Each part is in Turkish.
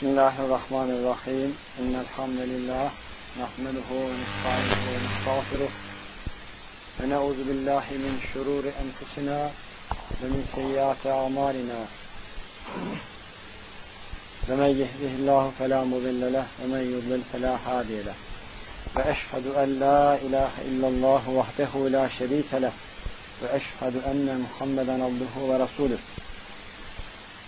Bismillahirrahmanirrahim. İnnel hamdelellah nahmeduhu ve nestainuhu ve nestağfiruh. Ve na'uzu billahi min şururi enfusina ve min seyyiati a'malina. Ve men yehdihillahu fela mudille leh ve men yudlil fela hadiye leh. Ve eşhedü en la ilahe illallah vahdehu la şerike leh ve eşhedü enne Muhammeden abduhu ve resuluh.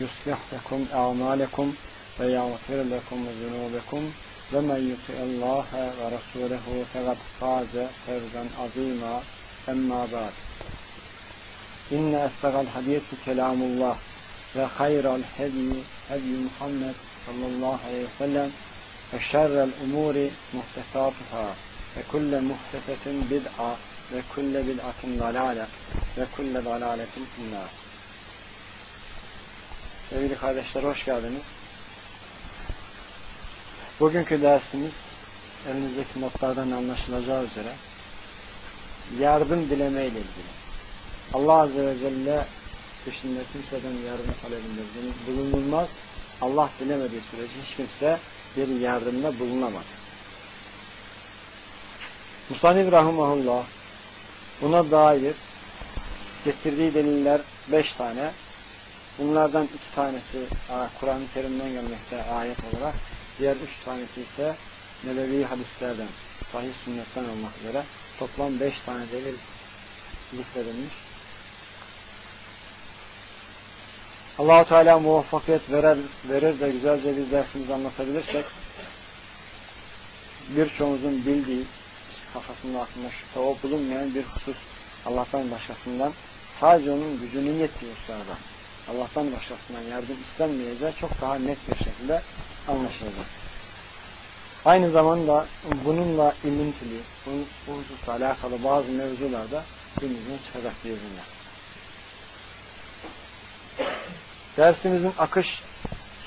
يصلح لكم أعمالكم ويغفر لكم ذنوبكم ومن يطع الله ورسوله فقد فاز فوزا عظيما. أما بعد إن أصدق الحديث كلام الله وخير الهدي هدي محمد صلى الله عليه وسلم وشر الأمور محدثاتها وكل محدثة بدعة وكل بدعة ضلالة وكل ضلالة في النار. Sevgili kardeşler hoş geldiniz. Bugünkü dersimiz elinizdeki notlardan anlaşılacağı üzere yardım dileme ile ilgili. Allah Azze ve Celle dışında kimseden yardım talebinde bulunulmaz. Allah dilemediği sürece hiç kimse bir yardımda bulunamaz. Musanif Rahimahullah buna dair getirdiği deliller beş tane Bunlardan iki tanesi Kur'an-ı Kerim'den gelmekte ayet olarak, diğer üç tanesi ise Nebevi hadislerden, sahih sünnetten olmak üzere. Toplam beş tane delil zikredilmiş. Allahu Teala muvaffakiyet verir, verir de güzelce biz dersimizi anlatabilirsek birçoğumuzun bildiği kafasında aklında şüphe o bulunmayan bir husus Allah'tan başkasından sadece onun gücünün yettiği hususlardan Allah'tan başkasından yardım istenmeyeceği çok daha net bir şekilde anlaşılacak. Aynı zamanda bununla ilintili, bu, bu hususla alakalı bazı mevzularda günümüzden çıkacak biiznillah. Dersimizin akış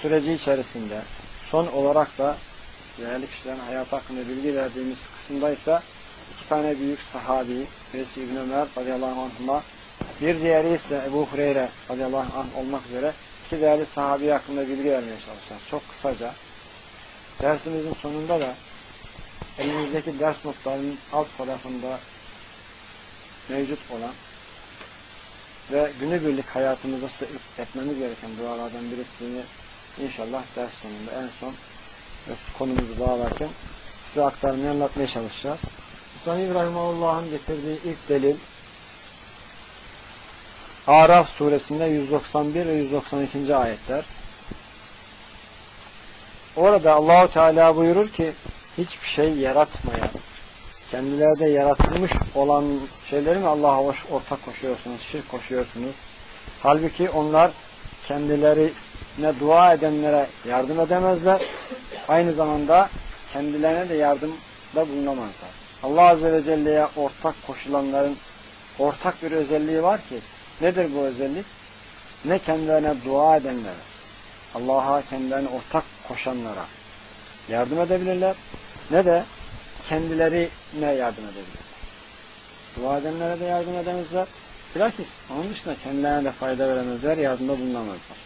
süreci içerisinde son olarak da değerli kişilerin hayatı hakkında bilgi verdiğimiz kısımda ise iki tane büyük sahabi, birisi İbn Ömer radıyallahu anhuma bir diğeri ise Ebu Hureyre radıyallahu anh olmak üzere iki değerli sahabi hakkında bilgi vermeye çalışacağız. Çok kısaca. Dersimizin sonunda da elimizdeki ders notlarının alt tarafında mevcut olan ve günübirlik hayatımızda etmemiz gereken dualardan birisini inşallah ders sonunda en son konumuzu bağlarken size aktarmaya anlatmaya çalışacağız. Mustafa İbrahim Allah'ın getirdiği ilk delil Araf suresinde 191 ve 192. ayetler. Orada Allahu Teala buyurur ki hiçbir şey yaratmayan, kendilerde yaratılmış olan şeyleri mi Allah'a ortak koşuyorsunuz, şirk koşuyorsunuz? Halbuki onlar kendilerine dua edenlere yardım edemezler. Aynı zamanda kendilerine de yardımda bulunamazlar. Allah Azze ve Celle'ye ortak koşulanların ortak bir özelliği var ki Nedir bu özellik? Ne kendilerine dua edenlere, Allah'a kendilerine ortak koşanlara yardım edebilirler, ne de kendilerine yardım edebilirler. Dua edenlere de yardım edemezler. Bilakis onun dışında kendilerine de fayda veremezler, yardımda bulunamazlar.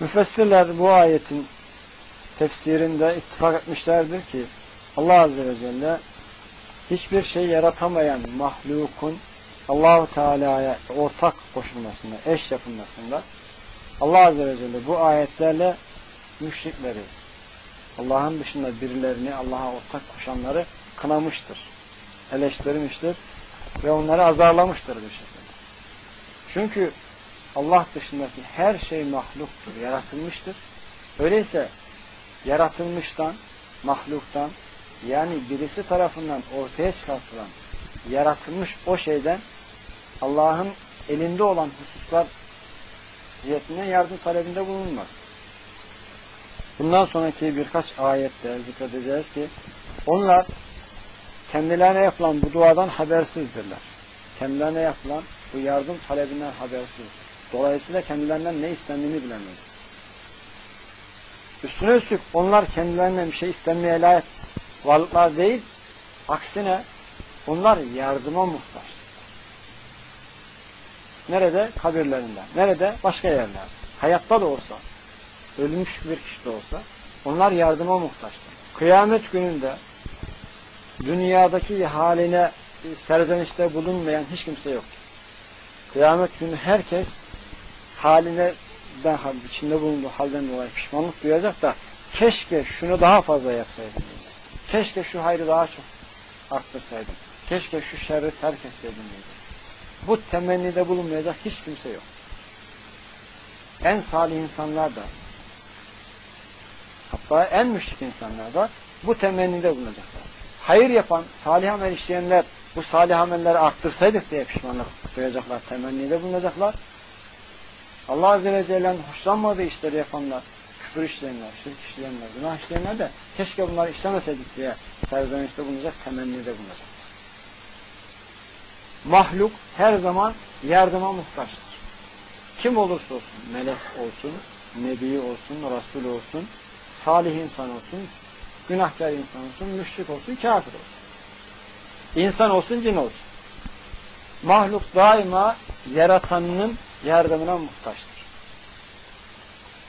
Müfessirler bu ayetin tefsirinde ittifak etmişlerdir ki Allah Azze ve Celle hiçbir şey yaratamayan mahlukun Allahu Teala'ya ortak koşulmasında, eş yapılmasında Allah Azze ve Celle bu ayetlerle müşrikleri, Allah'ın dışında birilerini Allah'a ortak koşanları kınamıştır, eleştirmiştir ve onları azarlamıştır bir şekilde. Çünkü Allah dışındaki her şey mahluktur, yaratılmıştır. Öyleyse yaratılmıştan, mahluktan yani birisi tarafından ortaya çıkartılan, yaratılmış o şeyden Allah'ın elinde olan hususlar cihetinden yardım talebinde bulunmaz. Bundan sonraki birkaç ayette zikredeceğiz ki onlar kendilerine yapılan bu duadan habersizdirler. Kendilerine yapılan bu yardım talebinden habersiz. Dolayısıyla kendilerinden ne istendiğini bilemeyiz. Üstüne üstlük onlar kendilerinden bir şey istenmeye layık varlıklar değil, aksine onlar yardıma muhtaç. Nerede? Kabirlerinde. Nerede? Başka yerlerde. Hayatta da olsa, ölmüş bir kişi de olsa onlar yardıma muhtaçtır. Kıyamet gününde dünyadaki haline serzenişte bulunmayan hiç kimse yok. Kıyamet günü herkes haline de içinde bulunduğu halden dolayı pişmanlık duyacak da keşke şunu daha fazla yapsaydım. Keşke şu hayrı daha çok arttırsaydım. Keşke şu şerri terk etseydim. Bu temennide bulunmayacak hiç kimse yok. En salih insanlar da hatta en müşrik insanlar da bu temennide bulunacaklar. Hayır yapan, salih amel işleyenler bu salih amelleri arttırsaydık diye pişmanlık duyacaklar, temennide bulunacaklar. Allah Azze ve Celle'nin hoşlanmadığı işleri yapanlar, küfür işleyenler, şirk işleyenler, günah işleyenler de keşke bunları işlemeseydik diye serzenişte bulunacak, temennide bulunacak. Mahluk her zaman yardıma muhtaçtır. Kim olursa olsun, melek olsun, nebi olsun, rasul olsun, salih insan olsun, günahkar insan olsun, müşrik olsun, kafir olsun. İnsan olsun, cin olsun. Mahluk daima yaratanının yardımına muhtaçtır.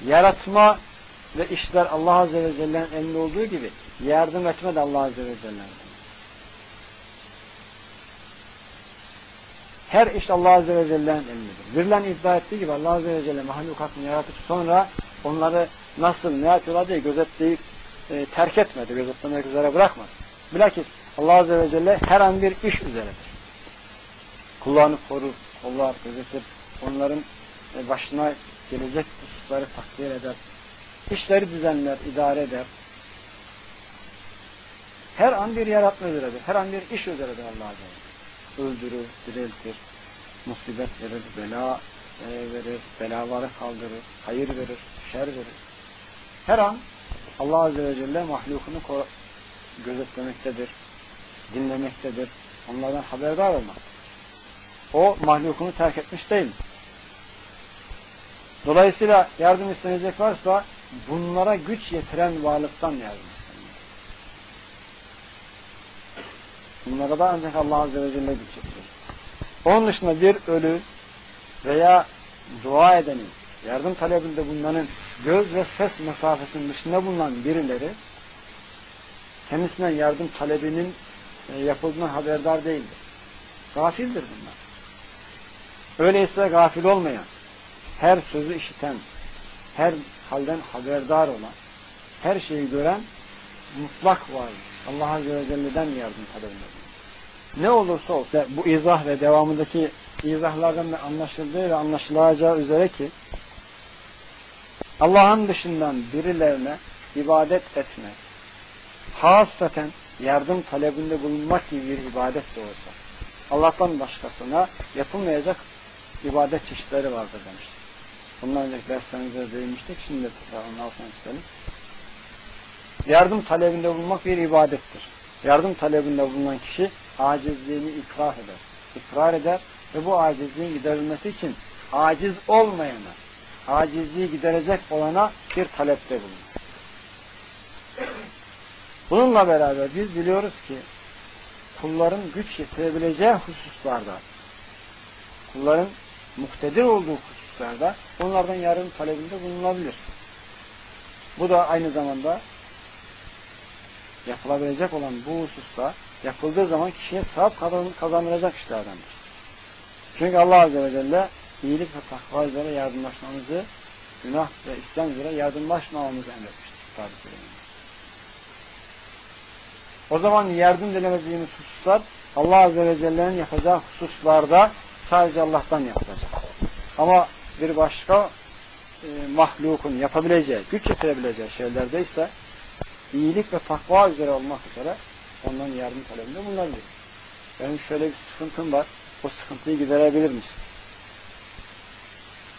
Yaratma ve işler Allah Azze ve Celle'nin elinde olduğu gibi yardım etme de Allah Azze ve Celle'nin Her iş Allah Azze ve Celle'nin elindedir. Verilen iddia ettiği gibi Allah Azze ve Celle mahlukatını yaratıp sonra onları nasıl ne yapıyorlar diye gözetleyip e, terk etmedi, gözetlemek üzere bırakmadı. Bilakis Allah Azze ve Celle her an bir iş üzeredir. Kullarını korur, kollar, gözetir, onların e, başına gelecek hususları takdir eder, işleri düzenler, idare eder. Her an bir yaratma üzeredir, her an bir iş üzeredir Allah Azze ve Celle öldürür, diriltir, musibet verir, bela e, verir, belaları kaldırır, hayır verir, şer verir. Her an Allah Azze ve Celle mahlukunu gözetlemektedir, dinlemektedir, onlardan haberdar olmak. O mahlukunu terk etmiş değil. Dolayısıyla yardım istenecek varsa bunlara güç yetiren varlıktan yardım Bunlara da ancak Allah Azze ve Celle yetirir. Onun dışında bir ölü veya dua edenin, yardım talebinde bulunanın göz ve ses mesafesinin dışında bulunan birileri kendisinden yardım talebinin e, yapıldığına haberdar değildir. Gafildir bunlar. Öyleyse gafil olmayan, her sözü işiten, her halden haberdar olan, her şeyi gören mutlak var. Allah Azze ve Celle'den yardım talebinde ne olursa olsun bu izah ve devamındaki izahlardan da anlaşıldığı ve anlaşılacağı üzere ki Allah'ın dışından birilerine ibadet etme, hasaten yardım talebinde bulunmak gibi bir ibadet de olsa, Allah'tan başkasına yapılmayacak ibadet çeşitleri vardır demiştik. Bundan önceki derslerimizde değinmiştik. Şimdi de onun altına istedim. Yardım talebinde bulunmak bir ibadettir. Yardım talebinde bulunan kişi acizliğini ikrar eder. İkrar eder ve bu acizliğin giderilmesi için aciz olmayana, acizliği giderecek olana bir talepte bulunur. Bununla beraber biz biliyoruz ki kulların güç yetirebileceği hususlarda, kulların muktedir olduğu hususlarda onlardan yardım talebinde bulunabilir. Bu da aynı zamanda yapılabilecek olan bu hususta yapıldığı zaman kişiye sevap kazandıracak işlerdendir. Çünkü Allah Azze ve Celle iyilik ve takva üzere yardımlaşmamızı, günah ve isyan üzere yardımlaşmamamızı emretmiştir. O zaman yardım dilemediğimiz hususlar Allah Azze ve Celle'nin yapacağı hususlarda sadece Allah'tan yapılacak. Ama bir başka e, mahlukun yapabileceği, güç yetirebileceği şeylerde ise iyilik ve takva üzere olmak üzere ondan yardım talebinde bulunabilir. Benim şöyle bir sıkıntım var. O sıkıntıyı giderebilir misin?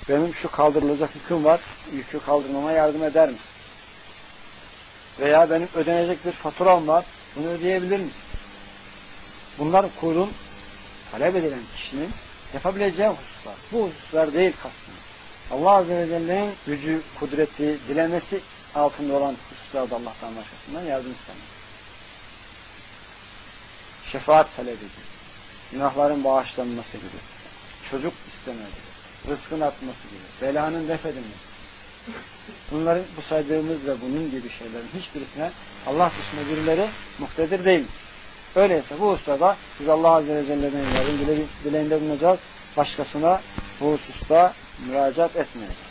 Benim şu kaldırılacak yüküm var. Yükü kaldırmama yardım eder misin? Veya benim ödenecek bir faturam var. Bunu ödeyebilir misin? Bunlar kulun talep edilen kişinin yapabileceği hususlar. Bu hususlar değil kastımız. Allah Azze ve Celle'nin gücü, kudreti, dilemesi altında olan hususlarda Allah'tan başkasından yardım istemek. Şefaat talep ediyor. Günahların bağışlanması gibi. Çocuk isteme. Rızkın artması gibi. Belanın def. Bunların bu saydığımız ve bunun gibi şeylerin hiçbirisine Allah dışında birileri muhtedir değil. Öyleyse bu hususda biz Allah Azze ve Celle'den yardım dileğinde bulunacağız. Başkasına bu hususta müracaat etmeyeceğiz.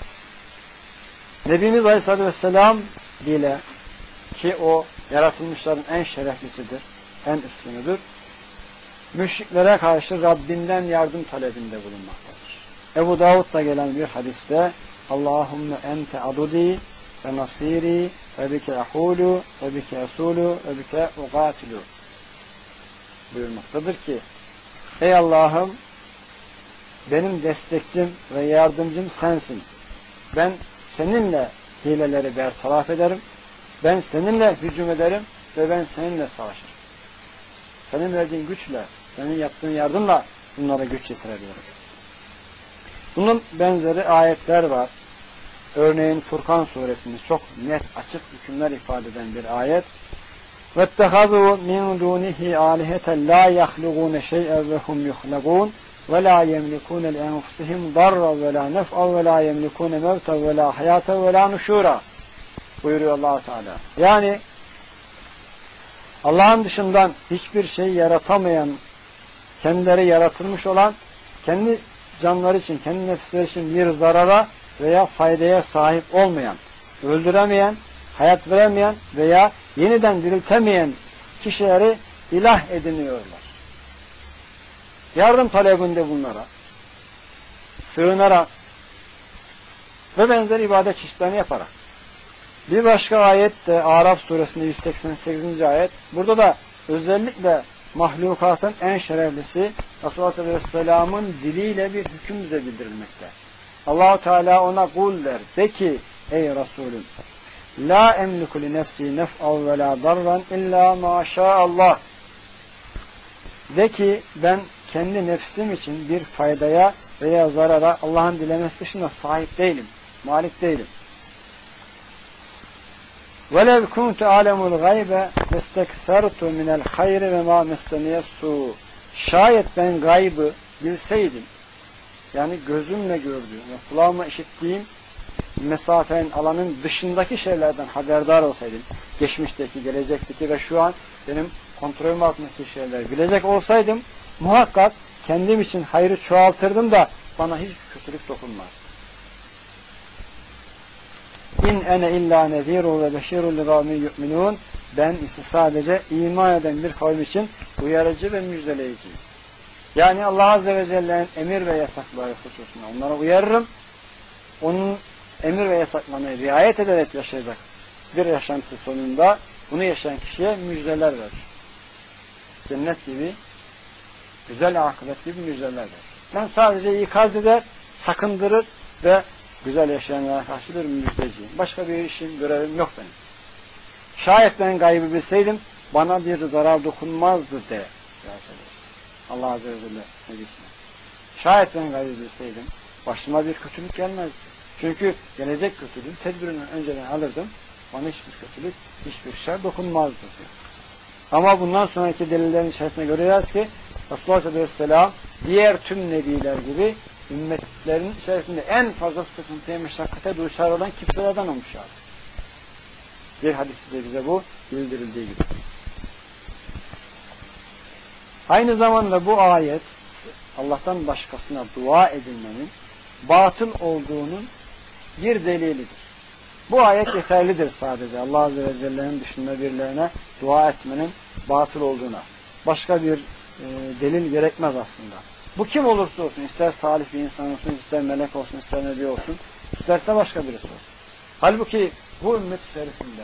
Nebimiz Aleyhisselatü Vesselam bile ki o yaratılmışların en şereflisidir, en üstünüdür. Müşriklere karşı Rabbinden yardım talebinde bulunmaktadır. Ebu Davud'da gelen bir hadiste Allahümme ente adudi ve nasiri ve bike ahulu ve bike esulu ve bike ugatilu buyurmaktadır ki Ey Allah'ım benim destekçim ve yardımcım sensin. Ben seninle hileleri bertaraf ederim. Ben seninle hücum ederim ve ben seninle savaşırım Senin verdiğin güçle, senin yaptığın yardımla bunlara güç yetirebilirim. Bunun benzeri ayetler var. Örneğin Furkan suresinde çok net, açık hükümler ifade eden bir ayet. وَاتَّخَذُوا مِنْ دُونِهِ آلِهَةً لَا يَخْلُقُونَ شَيْئًا وَهُمْ يُخْلَقُونَ وَلَا يَمْلِكُونَ لِأَنْفُسِهِمْ ضَرًّا وَلَا نَفْعًا وَلَا يَمْلِكُونَ مَوْتًا وَلَا حَيَاةً وَلَا نُشُورًا buyuruyor allah Teala. Yani Allah'ın dışından hiçbir şey yaratamayan, kendileri yaratılmış olan, kendi canları için, kendi nefisleri için bir zarara veya faydaya sahip olmayan, öldüremeyen, hayat veremeyen veya yeniden diriltemeyen kişileri ilah ediniyorlar. Yardım talebinde bunlara sığınarak ve benzer ibadet çeşitlerini yaparak. Bir başka ayet de Araf suresinde 188. ayet. Burada da özellikle mahlukatın en şereflisi Resulullah sallallahu aleyhi ve sellem'in diliyle bir hüküm bize bildirilmekte. Allahu Teala ona kul der. De ki ey Resulüm La emliku li nefsi nef'av ve la darran illa ma Allah. De ki ben kendi nefsim için bir faydaya veya zarara Allah'ın dilemesi dışında sahip değilim. Malik değilim. وَلَوْ كُنْتُ عَلَمُ الْغَيْبَ وَاسْتَكْثَرْتُ مِنَ الْخَيْرِ وَمَا مَسْتَنِيَ السُّءُ Şayet ben gaybı bilseydim, yani gözümle gördüğüm ve kulağımla işittiğim mesafenin, alanın dışındaki şeylerden haberdar olsaydım, geçmişteki, gelecekteki ve şu an benim kontrolüm altındaki şeyler bilecek olsaydım, muhakkak kendim için hayrı çoğaltırdım da bana hiç kötülük dokunmaz. İn ene illa nezirun ve beşirun li kavmin yu'minun. Ben ise sadece iman eden bir kavim için uyarıcı ve müjdeleyiciyim. Yani Allah Azze ve Celle'nin emir ve yasakları hususunda onlara uyarırım. Onun emir ve yasaklarına riayet ederek yaşayacak bir yaşantı sonunda bunu yaşayan kişiye müjdeler verir. Cennet gibi, güzel akıbet gibi müjdeler verir. Ben sadece ikaz eder, sakındırır ve güzel yaşayanlara karşı bir müjdeciyim. Başka bir işim, görevim yok benim. Şayet ben gaybı bilseydim bana bir zarar dokunmazdı de. Allah Azze ve Celle nebisine. Şayet ben gaybı bilseydim başıma bir kötülük gelmezdi. Çünkü gelecek kötülüğü tedbirini önceden alırdım. Bana hiçbir kötülük, hiçbir şey dokunmazdı diyor. Ama bundan sonraki delillerin içerisinde göreceğiz ki Resulullah Aleyhisselam diğer tüm nebiler gibi ümmetlerin içerisinde en fazla sıkıntıya, meşakkate duşar olan kimselerden olmuşlar. Bir hadisi de bize bu bildirildiği gibi. Aynı zamanda bu ayet Allah'tan başkasına dua edilmenin batıl olduğunun bir delilidir. Bu ayet yeterlidir sadece. Allah Azze ve Celle'nin dışında birilerine dua etmenin batıl olduğuna. Başka bir e, delil gerekmez aslında. Bu kim olursa olsun, ister salih bir insan olsun, ister melek olsun, ister nebi olsun, isterse başka birisi olsun. Halbuki bu ümmet içerisinde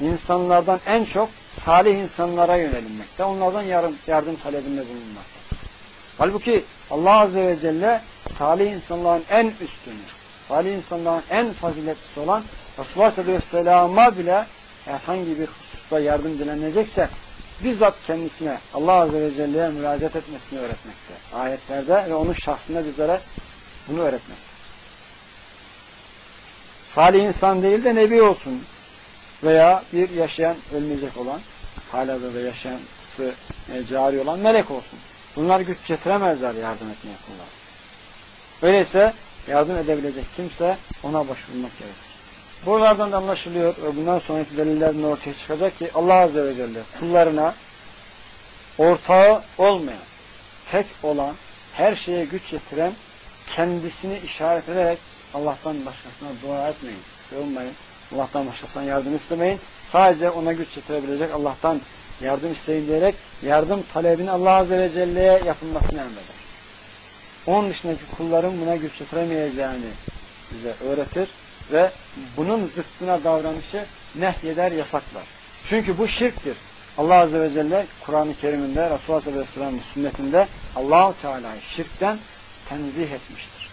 insanlardan en çok salih insanlara yönelinmekte, onlardan yardım, yardım talebinde bulunmakta. Halbuki Allah Azze ve Celle salih insanların en üstünü, salih insanların en faziletlisi olan Resulullah Aleyhisselam'a bile herhangi bir hususta yardım dilenecekse bizzat kendisine Allah Azze ve Celle'ye müracaat etmesini öğretmekte. Ayetlerde ve onun şahsında bizlere bunu öğretmekte. Salih insan değil de nebi olsun veya bir yaşayan ölmeyecek olan hala da yaşayansı e, cari olan melek olsun. Bunlar güç getiremezler yardım etmeye kullar. Öyleyse yardım edebilecek kimse ona başvurmak gerekir. Buralardan da anlaşılıyor ve bundan sonraki delillerden ortaya çıkacak ki Allah Azze ve Celle kullarına ortağı olmayan, tek olan, her şeye güç getiren, kendisini işaret ederek Allah'tan başkasına dua etmeyin, sığınmayın. Allah'tan başkasına yardım istemeyin. Sadece ona güç getirebilecek Allah'tan yardım isteyin diyerek yardım talebini Allah Azze ve Celle'ye yapılmasını emreder. Onun dışındaki kulların buna güç getiremeyeceğini bize öğretir ve bunun zıttına davranışı nehyeder, yasaklar. Çünkü bu şirktir. Allah Azze ve Celle Kur'an-ı Kerim'inde Resulullah Sallallahu Aleyhi ve Sellem'in sünnetinde Allahu Teala'yı şirkten tenzih etmiştir.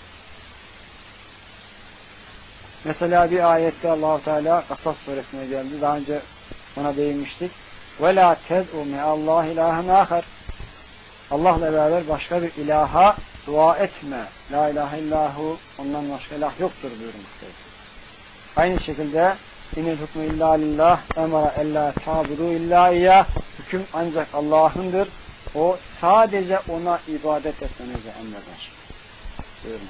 Mesela bir ayette Allahu Teala Kasas suresine geldi. Daha önce ona değinmiştik. Ve la ted'u me'allah ilahen ahar. Allah'la beraber başka bir ilaha dua etme. La ilahe illahu ondan başka ilah yoktur buyurmuştur. Aynı şekilde İnil hükmü illa lillah emara ella tabudu illa iyyah hüküm ancak Allah'ındır. O sadece ona ibadet etmenizi emreder. Buyurun.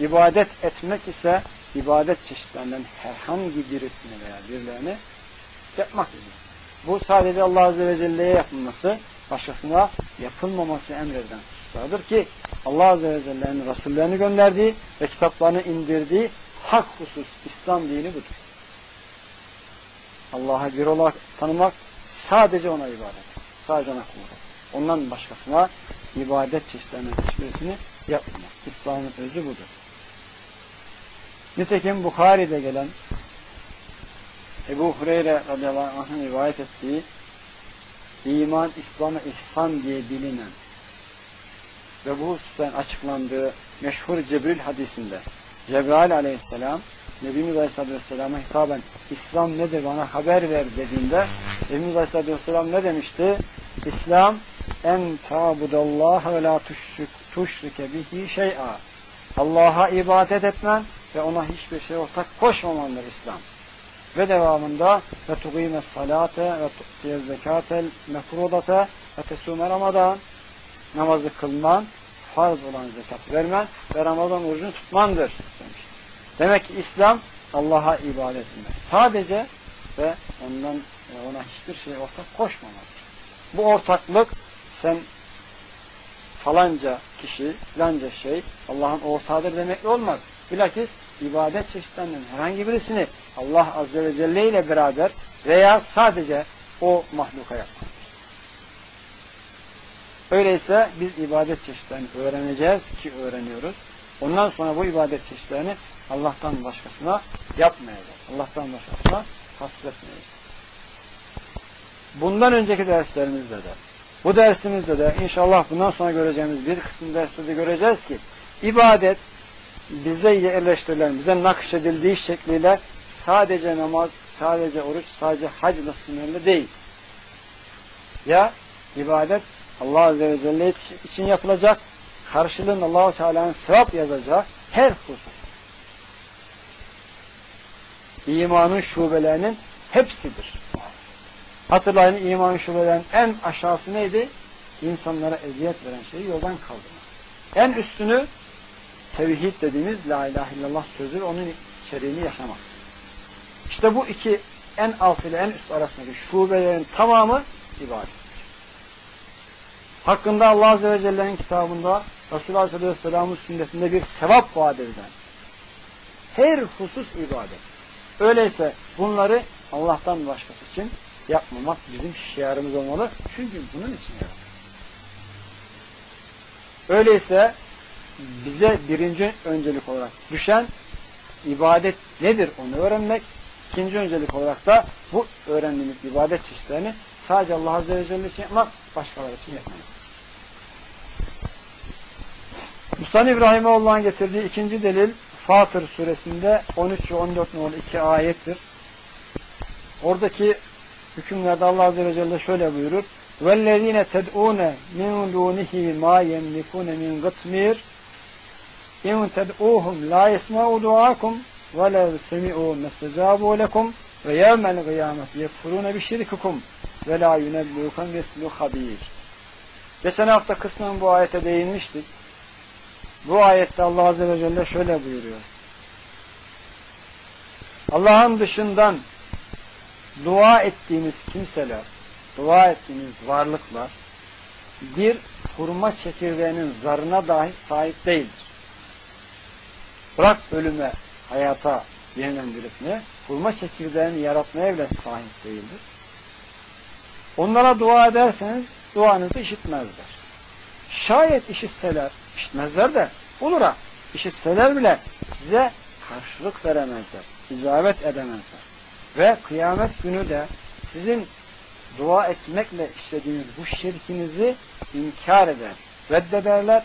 İbadet etmek ise ibadet çeşitlerinden herhangi birisini veya birilerini yapmak için. Bu sadece Allah Azze ve Celle'ye yapılması, başkasına yapılmaması emreden hususlardır ki Allah Azze ve Celle'nin Resullerini gönderdiği ve kitaplarını indirdiği hak husus İslam dini budur. Allah'a bir olarak tanımak sadece ona ibadet. Sadece ona kulluk. Ondan başkasına ibadet çeşitlerinin hiçbirisini yapmamak. İslam'ın özü budur. Nitekim Bukhari'de gelen Ebu Hureyre radıyallahu anh'ın rivayet ettiği iman, İslam'a ihsan diye bilinen ve bu husustan açıklandığı meşhur Cebril hadisinde Cebrail aleyhisselam Nebimiz Aleyhisselatü Vesselam'a hitaben İslam nedir bana haber ver dediğinde Nebimiz Aleyhisselatü Vesselam ne demişti? İslam en tabudallah ve la tuşrike bihi şey'a Allah'a ibadet etmen ve ona hiçbir şey ortak koşmamandır İslam. Ve devamında ve tuğime salate ve tu'tiye zekatel mefrudate ve tesume ramadan namazı kılman, farz olan zekat vermen ve Ramazan orucunu tutmandır demiş. Demek ki İslam Allah'a ibadet etmek. Sadece ve ondan ona hiçbir şey ortak koşmamaktır. Bu ortaklık sen falanca kişi, falanca şey Allah'ın ortağıdır demekle olmaz. Bilakis ibadet çeşitlerinden herhangi birisini Allah Azze ve Celle ile beraber veya sadece o mahluka yapmak. Öyleyse biz ibadet çeşitlerini öğreneceğiz ki öğreniyoruz. Ondan sonra bu ibadet çeşitlerini Allah'tan başkasına yapmayacağız. Allah'tan başkasına hasretmeyeceğiz. Bundan önceki derslerimizde de, bu dersimizde de inşallah bundan sonra göreceğimiz bir kısım derste de göreceğiz ki ibadet bize yerleştirilen, bize nakşedildiği şekliyle sadece namaz, sadece oruç, sadece hacla sınırlı değil. Ya ibadet Allah Azze ve Celle için yapılacak, karşılığında Allahu Teala'nın sevap yazacağı her husus. İmanın şubelerinin hepsidir. Hatırlayın imanın şubelerinin en aşağısı neydi? İnsanlara eziyet veren şeyi yoldan kaldırmak. En üstünü tevhid dediğimiz la ilahe illallah sözü onun içeriğini yaşamak. İşte bu iki en alt ile en üst arasındaki şubelerin tamamı ibadettir. Hakkında Allah Azze ve Celle'nin kitabında Resulullah Aleyhisselatü Vesselam'ın sünnetinde bir sevap vaat edilen her husus ibadet. Öyleyse bunları Allah'tan başkası için yapmamak bizim şiarımız olmalı. Çünkü bunun için yaratılır. Öyleyse bize birinci öncelik olarak düşen ibadet nedir onu öğrenmek. İkinci öncelik olarak da bu öğrendiğimiz ibadet çeşitlerini sadece Allah Azze ve Celle için yapmak, başkaları için yapmamak. Musan İbrahimoğlu'nun getirdiği ikinci delil Fatır suresinde 13 ve 14 nolu iki ayettir. Oradaki hükümlerde Allah Azze ve Celle şöyle buyurur. وَالَّذ۪ينَ تَدْعُونَ مِنْ دُونِهِ مَا يَمْلِكُونَ مِنْ غَطْمِيرٍ اِنْ تَدْعُوهُمْ لَا يَسْمَعُوا دُعَاكُمْ وَلَوْ سَمِعُوا مَسْتَجَابُوا لَكُمْ وَيَوْمَ الْقِيَامَةِ يَكْفُرُونَ بِشِرِكِكُمْ وَلَا يُنَبِّئُكَ مِثْلُ خَب۪يرٍ Geçen hafta kısmen bu ayete değinmiştik. Bu ayette Allah Azze ve Celle şöyle buyuruyor. Allah'ın dışından dua ettiğiniz kimseler, dua ettiğiniz varlıklar bir hurma çekirdeğinin zarına dahi sahip değildir. Bırak ölüme, hayata yeniden diriltmeye, hurma çekirdeğini yaratmaya bile sahip değildir. Onlara dua ederseniz duanızı işitmezler. Şayet işitseler, işitmezler de olur ha, işitseler bile size karşılık veremezler, icabet edemezler. Ve kıyamet günü de sizin dua etmekle işlediğiniz bu şirkinizi inkar eder, reddederler.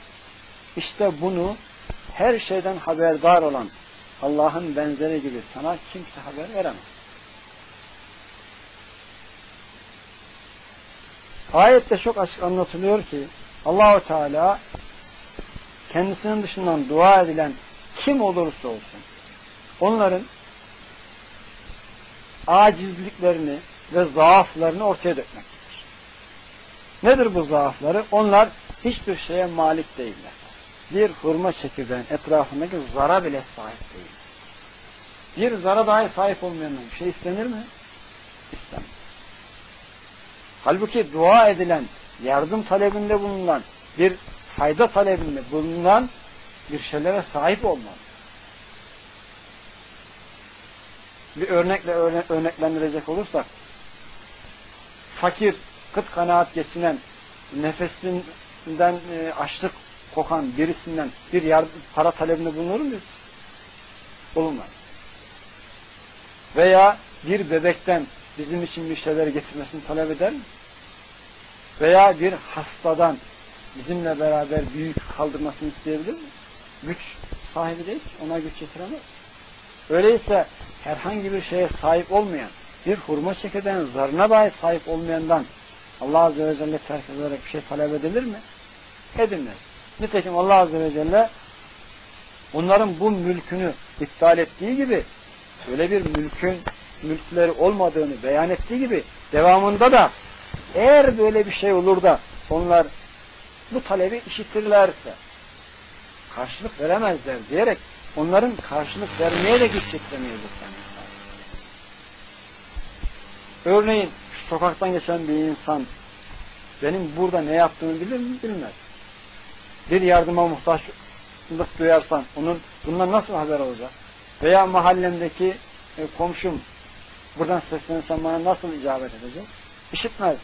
İşte bunu her şeyden haberdar olan Allah'ın benzeri gibi sana kimse haber veremez. Ayette çok açık anlatılıyor ki Allahu Teala kendisinin dışından dua edilen kim olursa olsun onların acizliklerini ve zaaflarını ortaya dökmektedir. Nedir bu zaafları? Onlar hiçbir şeye malik değiller. Bir hurma çekirdeğin etrafındaki zara bile sahip değil. Bir zara dahi sahip olmayanın bir şey istenir mi? İstenmez. Halbuki dua edilen, yardım talebinde bulunan, bir fayda talebinde bulunan bir şeylere sahip olmalı. Bir örnekle örneklendirecek olursak, fakir, kıt kanaat geçinen, nefesinden e, açlık kokan birisinden bir yardım, para talebinde bulunur muyuz? Bulunmaz. Veya bir bebekten bizim için bir şeyler getirmesini talep eder mi? Veya bir hastadan bizimle beraber büyük kaldırmasını isteyebilir mi? Güç sahibi değil Ona güç getiremez. Öyleyse herhangi bir şeye sahip olmayan, bir hurma çekirdeğinin zarına dahi sahip olmayandan Allah Azze ve Celle terk ederek bir şey talep edilir mi? Edilmez. Nitekim Allah Azze ve Celle onların bu mülkünü iptal ettiği gibi öyle bir mülkün mülkleri olmadığını beyan ettiği gibi devamında da eğer böyle bir şey olur da onlar bu talebi işitirlerse karşılık veremezler diyerek onların karşılık vermeye de güç getiremeyecekler. Örneğin şu sokaktan geçen bir insan benim burada ne yaptığımı bilir mi? Bilmez. Bir yardıma muhtaçlık duyarsan onun bundan nasıl haber olacak? Veya mahallemdeki e, komşum buradan seslensem bana nasıl icabet edecek? İşitmez.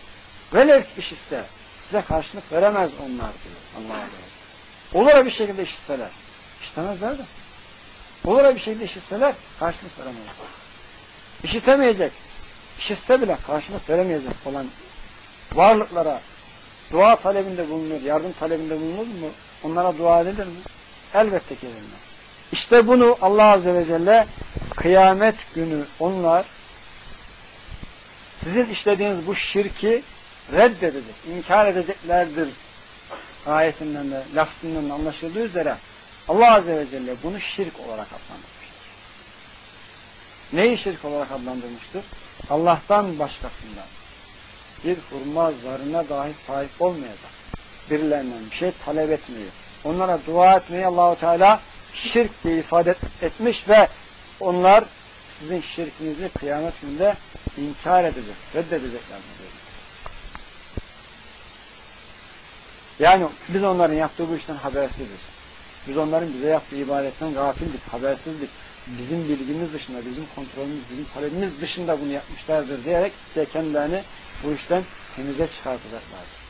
Velev işitse size karşılık veremez onlar diyor Allah'a Olur bir şekilde işitseler. İşitemezler de. Olur bir şekilde işitseler karşılık veremezler. İşitemeyecek. İşitse bile karşılık veremeyecek olan varlıklara dua talebinde bulunur, yardım talebinde bulunur mu? Onlara dua edilir mi? Elbette ki edilmez. İşte bunu Allah Azze ve Celle kıyamet günü onlar sizin işlediğiniz bu şirki reddedecek, inkar edeceklerdir ayetinden de lafzından da anlaşıldığı üzere Allah Azze ve Celle bunu şirk olarak adlandırmıştır. Neyi şirk olarak adlandırmıştır? Allah'tan başkasından bir hurma zarına dahi sahip olmayacak. Birilerinden bir şey talep etmiyor. Onlara dua etmeyi Allahu Teala şirk diye ifade etmiş ve onlar sizin şirkinizi kıyamet gününde inkar edecek, reddedecekler. Yani biz onların yaptığı bu işten habersiziz. Biz onların bize yaptığı ibadetten gafildik, habersizdik. Bizim bilgimiz dışında, bizim kontrolümüz, bizim talebimiz dışında bunu yapmışlardır diyerek de kendilerini bu işten temize çıkartacaklardır.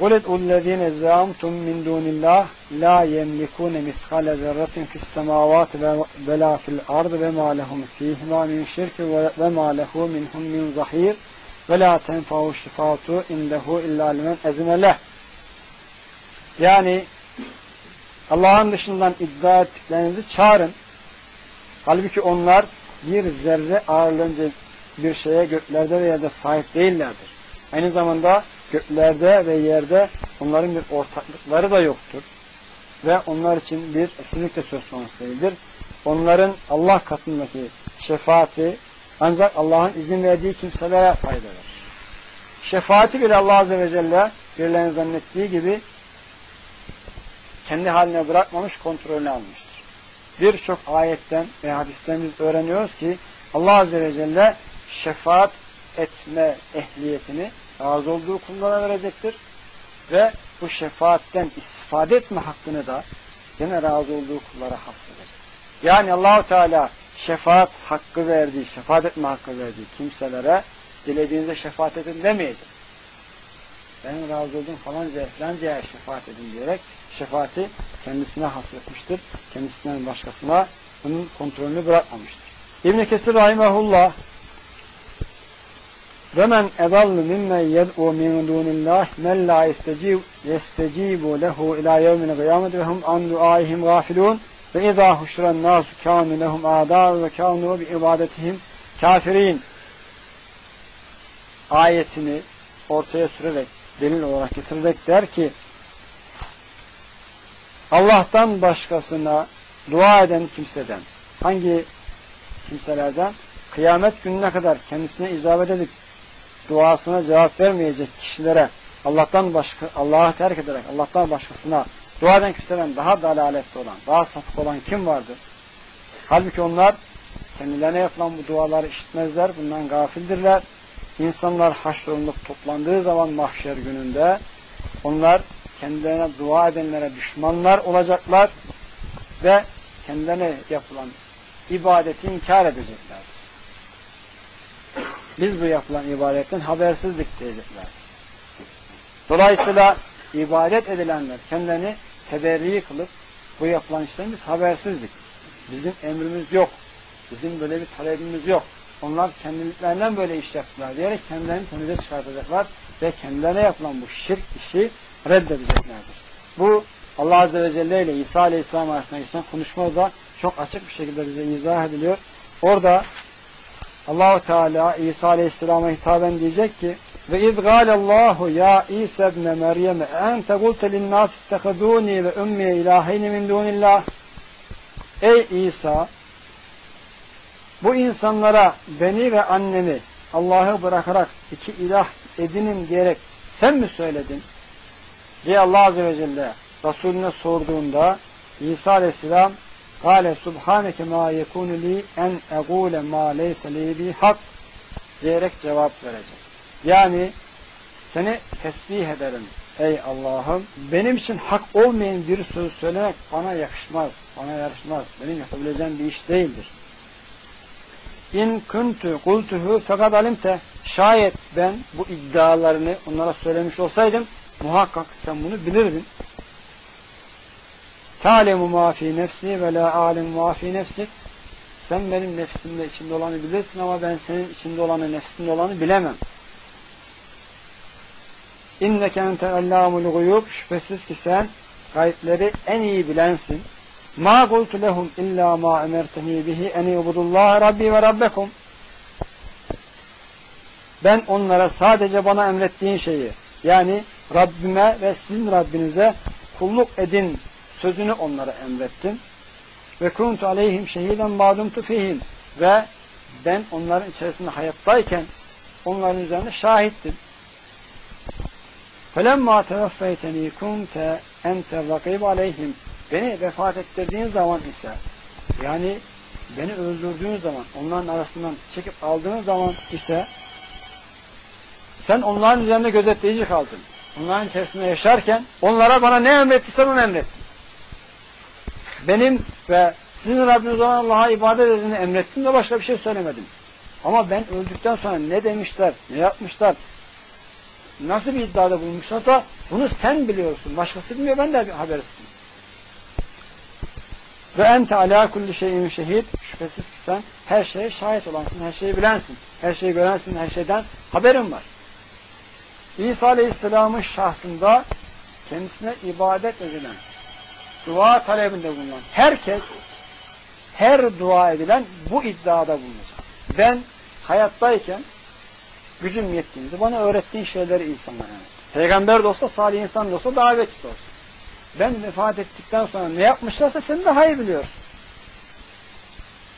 قُلْ اَدْعُوا الَّذ۪ينَ زَعَمْتُمْ مِنْ دُونِ اللّٰهِ لَا يَمْلِكُونَ مِثْقَالَ ذَرَّةٍ فِي السَّمَاوَاتِ وَلَا فِي الْأَرْضِ وَمَا لَهُمْ فِيهِمَا مِنْ شِرْكٍ وَمَا لَهُ مِنْهُمْ مِنْ ظَهِيرٍ وَلَا تَنْفَعُ الشِّفَاةُ اِنْدَهُ اِلَّا لِمَنْ اَذِنَ لَهُ yani Allah'ın dışından iddia ettiklerinizi çağırın. Halbuki onlar bir zerre ağırlığınca bir şeye göklerde ve yerde sahip değillerdir. Aynı zamanda göklerde ve yerde onların bir ortaklıkları da yoktur. Ve onlar için bir üstünlük de söz konusu değildir. Onların Allah katındaki şefaati ancak Allah'ın izin verdiği kimselere fayda verir. Şefaati bile Allah Azze ve Celle birilerinin zannettiği gibi kendi haline bırakmamış, kontrolünü almıştır. Birçok ayetten ve hadisten biz öğreniyoruz ki Allah Azze ve Celle şefaat etme ehliyetini razı olduğu kullara verecektir. Ve bu şefaatten istifade etme hakkını da yine razı olduğu kullara hasredecek. Yani Allahu Teala şefaat hakkı verdiği, şefaat etme hakkı verdiği kimselere dilediğinizde şefaat edin demeyecek. Benim razı olduğum falanca falancaya şefaat edin diyerek şefaati kendisine hasretmiştir. Kendisinden başkasına bunun kontrolünü bırakmamıştır. İbn Kesir rahimehullah ve men edallu mimmen yed'u min dunillah men la yestecib yestecibu lehu ila yevmil kıyamet ve hum an duaihim gafilun ve izâ huşran nâsu kânu lehum âdâ ve bi ibadetihim kafirin ayetini ortaya sürerek delil olarak getirerek der ki Allah'tan başkasına dua eden kimseden hangi kimselerden kıyamet gününe kadar kendisine icabet edip duasına cevap vermeyecek kişilere Allah'tan başka Allah'ı terk ederek Allah'tan başkasına dua eden kimseden daha dalaletli olan, daha sapık olan kim vardır? Halbuki onlar kendilerine yapılan bu duaları işitmezler, bundan gafildirler. İnsanlar haşrolunup toplandığı zaman mahşer gününde onlar kendilerine dua edenlere düşmanlar olacaklar ve kendilerine yapılan ibadeti inkar edecekler. Biz bu yapılan ibadetten habersizlik diyecekler. Dolayısıyla ibadet edilenler kendilerini teberri kılıp bu yapılan işlerin biz habersizlik. Bizim emrimiz yok. Bizim böyle bir talebimiz yok. Onlar kendiliklerinden böyle iş yaptılar diyerek kendilerini temize çıkartacaklar ve kendilerine yapılan bu şirk işi reddedeceklerdir. Bu Allah Azze ve Celle ile İsa Aleyhisselam arasında geçen konuşmada çok açık bir şekilde bize izah ediliyor. Orada Allahu Teala İsa Aleyhisselam'a hitaben diyecek ki ve iz Allahu ya İsa ibn Meryem ente kulte linnâs ittehadûni ve ummiye ilâheyni min dûnillah Ey İsa bu insanlara beni ve annemi Allah'ı bırakarak iki ilah edinin diyerek sen mi söyledin? Diye Allah Azze ve Celle Resulüne sorduğunda İsa Aleyhisselam Kale subhaneke ma yekunu li en egule ma leyse li bi hak diyerek cevap verecek. Yani seni tesbih ederim ey Allah'ım. Benim için hak olmayan bir söz söylemek bana yakışmaz, bana yarışmaz. Benim yapabileceğim bir iş değildir. İn kuntu kultuhu fakat alimte şayet ben bu iddialarını onlara söylemiş olsaydım muhakkak sen bunu bilirdin. Ta'lemu ma fi nefsi ve la alim ma fi nefsik. Sen benim nefsimde içinde olanı bilirsin ama ben senin içinde olanı, nefsinde olanı bilemem. İnneke ente allamul guyub. Şüphesiz ki sen gayipleri en iyi bilensin. Ma kultu lehum illa ma emerteni bihi en ibudullah rabbi ve rabbekum. Ben onlara sadece bana emrettiğin şeyi yani Rabbime ve sizin Rabbinize kulluk edin sözünü onlara emrettim. Ve kuntu aleyhim şehiden mağdumtu fihim ve ben onların içerisinde hayattayken onların üzerine şahittim. فَلَمَّا تَوَفَّيْتَنِي كُنْتَ اَنْتَ rakib aleyhim Beni vefat ettirdiğin zaman ise yani beni öldürdüğün zaman onların arasından çekip aldığın zaman ise sen onların üzerinde gözetleyici kaldın. Onların içerisinde yaşarken onlara bana ne emrettiysen onu emrettin benim ve sizin Rabbiniz olan Allah'a ibadet edin emrettim de başka bir şey söylemedim. Ama ben öldükten sonra ne demişler, ne yapmışlar, nasıl bir iddiada bulunmuşlarsa bunu sen biliyorsun. Başkası bilmiyor, ben de habersizim. Ve ente ala kulli şeyin şehit. Şüphesiz ki sen her şeye şahit olansın, her şeyi bilensin. Her şeyi görensin, her şeyden haberin var. İsa Aleyhisselam'ın şahsında kendisine ibadet edilen, dua talebinde bulunan herkes her dua edilen bu iddiada bulunacak. Ben hayattayken gücüm yettiğinde bana öğrettiğin şeyleri insanlara yani. Peygamber de olsa, salih insan da olsa, davetçi de olsa. Ben vefat ettikten sonra ne yapmışlarsa sen daha iyi biliyorsun.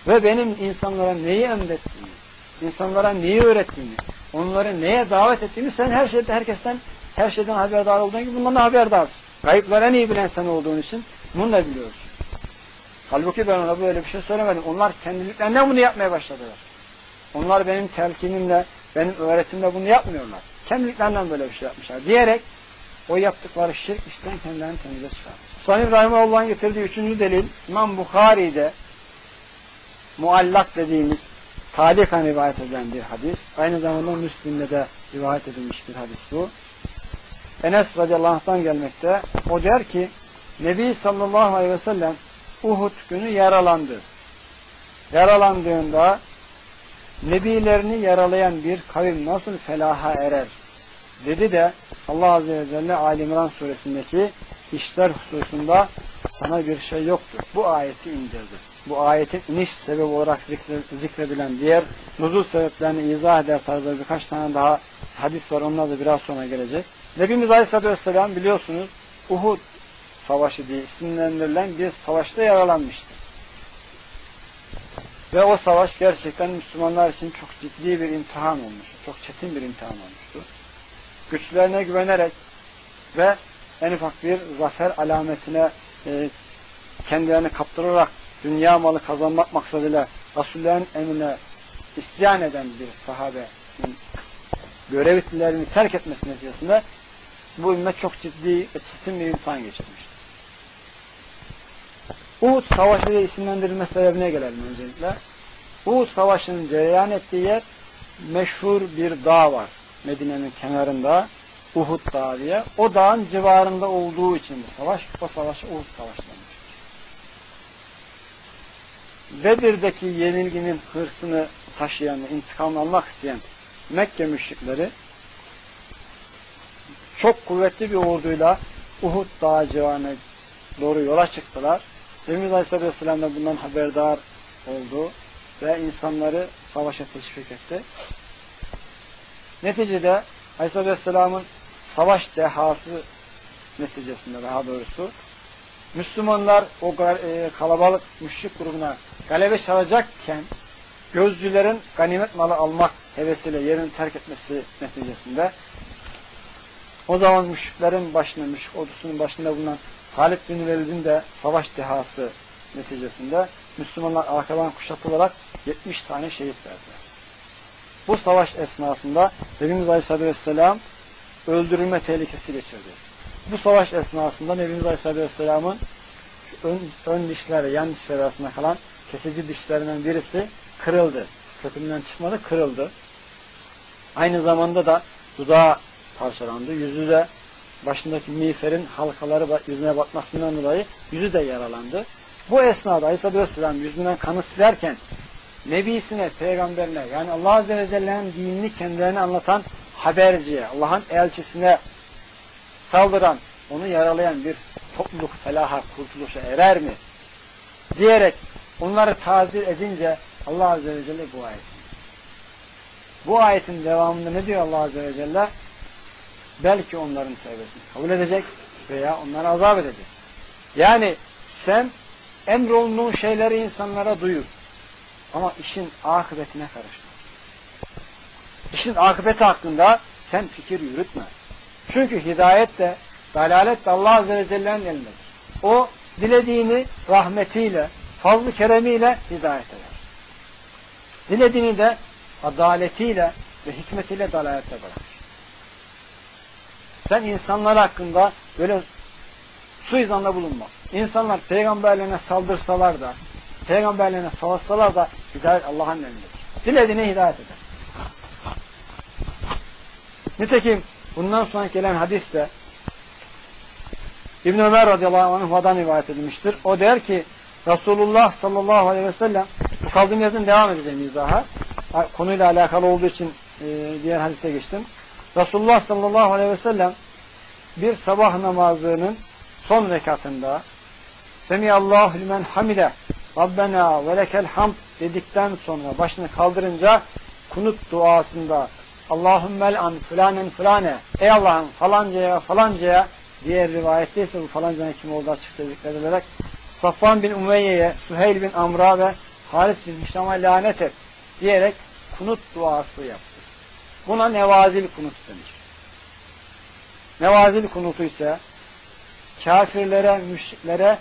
Ve benim insanlara neyi emrettiğimi, insanlara neyi öğrettiğimi, onları neye davet ettiğimi sen her şeyde herkesten her şeyden haberdar olduğun gibi bundan da haberdarsın. Kayıplara en iyi bilen sen olduğun için bunu da biliyorsun. Halbuki ben ona böyle bir şey söylemedim. Onlar kendiliklerinden bunu yapmaya başladılar. Onlar benim telkinimle, benim öğretimle bunu yapmıyorlar. Kendiliklerinden böyle bir şey yapmışlar. Diyerek o yaptıkları şirk işten kendilerini temize çıkarmış. Sahih Rahimahullah'ın getirdiği üçüncü delil İmam Bukhari'de muallak dediğimiz talikan rivayet edilen bir hadis. Aynı zamanda Müslim'de de rivayet edilmiş bir hadis bu. Enes radıyallahu anh'tan gelmekte. O der ki Nebi sallallahu aleyhi ve sellem Uhud günü yaralandı. Yaralandığında Nebilerini yaralayan bir kavim nasıl felaha erer? Dedi de Allah Azze ve Celle Ali İmran suresindeki işler hususunda sana bir şey yoktur. Bu ayeti indirdi. Bu ayetin iniş sebebi olarak zikredilen diğer nuzul sebeplerini izah eder tarzda birkaç tane daha hadis var. Onlar da biraz sonra gelecek. Nebimiz Aleyhisselatü Vesselam biliyorsunuz Uhud Savaşı diye isimlendirilen bir savaşta yaralanmıştı. Ve o savaş gerçekten Müslümanlar için çok ciddi bir imtihan olmuştu. Çok çetin bir imtihan olmuştu. Güçlerine güvenerek ve en ufak bir zafer alametine e, kendilerini kaptırarak dünya malı kazanmak maksadıyla Resullerin emrine isyan eden bir sahabenin görevlilerini terk etmesi neticesinde bu ümmet çok ciddi ve çetin bir imtihan geçirmiştir. Uhud Savaşı diye isimlendirilme sebebine gelelim öncelikle. Uhud Savaşı'nın cereyan ettiği yer meşhur bir dağ var. Medine'nin kenarında Uhud Dağı diye. O dağın civarında olduğu için bu savaş, o savaşı Uhud Savaşı denmiştir. Bedir'deki yenilginin hırsını taşıyan, intikam almak isteyen Mekke müşrikleri çok kuvvetli bir orduyla Uhud Dağı civarına doğru yola çıktılar. Efendimiz Aleyhisselatü Vesselam da bundan haberdar oldu ve insanları savaşa teşvik etti. Neticede Aleyhisselatü Vesselam'ın savaş dehası neticesinde daha doğrusu Müslümanlar o e, kalabalık müşrik grubuna galebe çalacakken gözcülerin ganimet malı almak hevesiyle yerini terk etmesi neticesinde o zaman müşriklerin başında, müşrik ordusunun başında bulunan Halid bin Velid'in de savaş dehası neticesinde Müslümanlar arkadan kuşatılarak 70 tane şehit verdiler. Bu savaş esnasında Nebimiz Aleyhisselatü Vesselam öldürülme tehlikesi geçirdi. Bu savaş esnasında Nebimiz Aleyhisselatü Vesselam'ın ön, ön dişleri, yan dişleri arasında kalan kesici dişlerinden birisi kırıldı. Kökünden çıkmadı, kırıldı. Aynı zamanda da dudağı parçalandı. Yüzü de başındaki miğferin halkaları yüzüne batmasından dolayı yüzü de yaralandı. Bu esnada Aleyhisselatü Vesselam yüzünden kanı silerken Nebisine, peygamberine yani Allah Azze ve Celle'nin dinini kendilerine anlatan haberciye, Allah'ın elçisine saldıran, onu yaralayan bir topluluk felaha, kurtuluşa erer mi? Diyerek onları tazir edince Allah Azze ve Celle bu ayet. Bu ayetin devamında ne diyor Allah Azze ve Celle? belki onların tevbesini kabul edecek veya onları azap edecek. Yani sen emrolunduğun şeyleri insanlara duyur. Ama işin akıbetine karışma. İşin akıbeti hakkında sen fikir yürütme. Çünkü hidayet de, dalalet de Allah Azze ve Celle'nin elindedir. O dilediğini rahmetiyle, fazlı keremiyle hidayet eder. Dilediğini de adaletiyle ve hikmetiyle dalalete bırakır. Sen insanlar hakkında böyle suizanda bulunma. İnsanlar peygamberlerine saldırsalar da, peygamberlerine savaşsalar da hidayet Allah'ın elindedir. Dilediğine hidayet eder. Nitekim bundan sonra gelen hadiste İbn Ömer radıyallahu anh'dan rivayet edilmiştir. O der ki Resulullah sallallahu aleyhi ve sellem bu kaldığım yerden devam edeceğim izaha. Konuyla alakalı olduğu için e, diğer hadise geçtim. Resulullah sallallahu aleyhi ve sellem bir sabah namazının son rekatında Semiyallahu limen hamide Rabbena ve lekel hamd dedikten sonra başını kaldırınca kunut duasında Allahümmel an fulanen fulane ey Allah'ım falancaya falancaya diğer rivayette ise bu falancanın kim olduğu açıkça zikredilerek Safvan bin Umeyye'ye, Süheyl bin Amr'a ve Haris bin Hişam'a lanet et diyerek kunut duası yaptı. Buna nevazil kunut denir. Nevazil kunutu ise kafirlere, müşriklere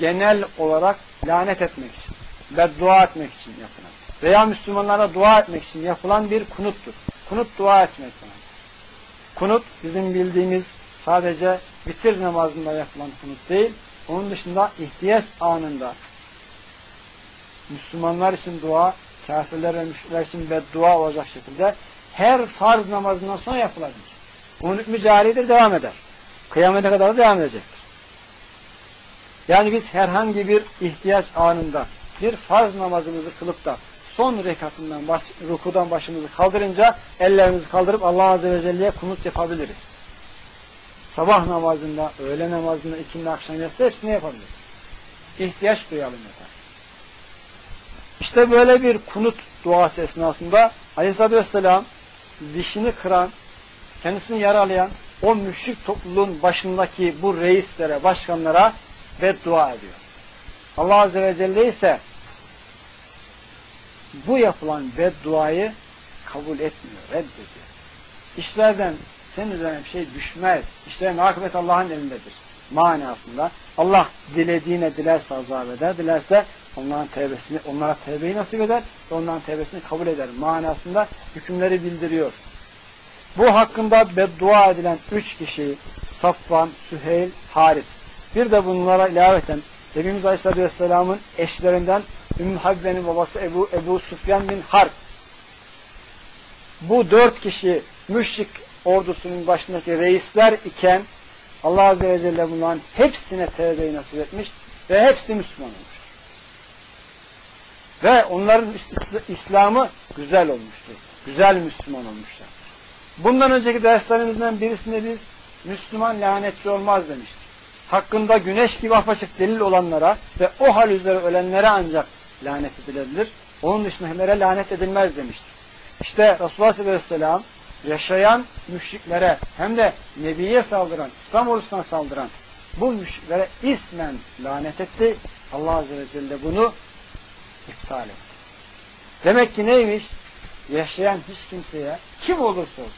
genel olarak lanet etmek için ve dua etmek için yapılan veya Müslümanlara dua etmek için yapılan bir kunuttur. Kunut dua etmek demek. Kunut bizim bildiğimiz sadece bitir namazında yapılan kunut değil, onun dışında ihtiyaç anında Müslümanlar için dua, kafirler ve müşrikler için beddua olacak şekilde her farz namazından sonra yapılabilir. Bunun hükmü devam eder. Kıyamete kadar da devam edecektir. Yani biz herhangi bir ihtiyaç anında bir farz namazımızı kılıp da son rekatından, baş, rukudan başımızı kaldırınca ellerimizi kaldırıp Allah Azze ve Celle'ye kunut yapabiliriz. Sabah namazında, öğle namazında, ikindi akşam yatsı hepsini yapabiliriz. İhtiyaç duyalım yeter. İşte böyle bir kunut duası esnasında Aleyhisselatü Vesselam dişini kıran, kendisini yaralayan o müşrik topluluğun başındaki bu reislere, başkanlara beddua ediyor. Allah Azze ve Celle ise bu yapılan bedduayı kabul etmiyor, reddediyor. İşlerden senin üzerine bir şey düşmez. İşlerin akıbet Allah'ın elindedir. Manasında Allah dilediğine dilerse azap eder, dilerse onların tevbesini, onlara tevbeyi nasip eder ve onların tevbesini kabul eder. Manasında hükümleri bildiriyor. Bu hakkında beddua edilen üç kişi Safvan, Süheyl, Haris. Bir de bunlara ilaveten Nebimiz Aleyhisselatü Vesselam'ın eşlerinden Ümmü Habibe'nin babası Ebu, Ebu Sufyan bin Harp. Bu dört kişi müşrik ordusunun başındaki reisler iken Allah Azze ve Celle bunların hepsine tevbeyi nasip etmiş ve hepsi Müslüman olmuş. Ve onların İslam'ı güzel olmuştur. Güzel Müslüman olmuşlar. Bundan önceki derslerimizden birisinde biz Müslüman lanetçi olmaz demiştik. Hakkında güneş gibi apaçık delil olanlara ve o hal üzere ölenlere ancak lanet edilebilir. Onun dışındakilere lanet edilmez demiştik. İşte Resulullah sallallahu aleyhi ve sellem yaşayan müşriklere hem de Nebi'ye saldıran, İslam saldıran bu müşriklere ismen lanet etti. Allah Azze ve Celle bunu iptal etti. Demek ki neymiş? Yaşayan hiç kimseye, kim olursa olsun,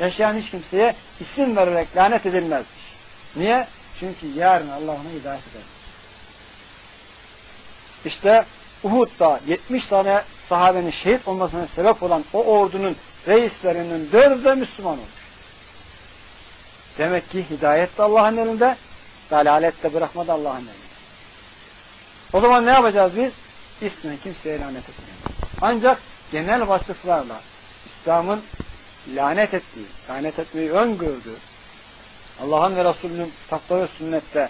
yaşayan hiç kimseye isim vererek lanet edilmezmiş. Niye? Çünkü yarın Allah ona hidayet eder. İşte Uhud'da 70 tane sahabenin şehit olmasına sebep olan o ordunun reislerinin dördü de Müslüman olmuş. Demek ki hidayet de Allah'ın elinde, dalalet de bırakmadı Allah'ın elinde. O zaman ne yapacağız biz? İsmen kimseye lanet etmeyelim. Ancak genel vasıflarla İslam'ın lanet ettiği, lanet etmeyi öngördüğü, Allah'ın ve Resulünün kitapta ve sünnette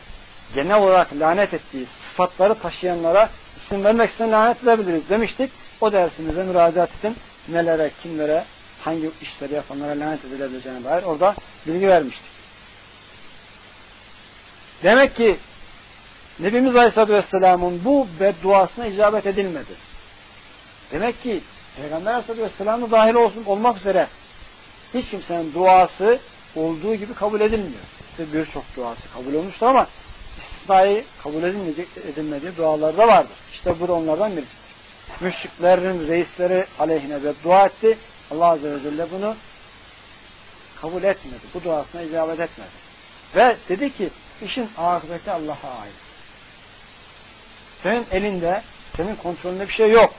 genel olarak lanet ettiği sıfatları taşıyanlara isim vermek için lanet edebiliriz demiştik. O dersimize müracaat edin. Nelere, kimlere, hangi işleri yapanlara lanet edilebileceğine dair orada bilgi vermiştik. Demek ki Nebimiz Aleyhisselatü Vesselam'ın bu bedduasına icabet edilmedi. Demek ki Peygamber Aleyhisselatü Vesselam'da dahil olsun, olmak üzere hiç kimsenin duası olduğu gibi kabul edilmiyor. İşte birçok duası kabul olmuştur ama istisnai kabul edilmeyecek, edilmediği dualar da vardır. İşte bu da onlardan birisidir. Müşriklerin reisleri aleyhine dua etti. Allah Azze ve Celle bunu kabul etmedi. Bu duasına icabet etmedi. Ve dedi ki işin akıbeti Allah'a ait. Senin elinde, senin kontrolünde bir şey yok.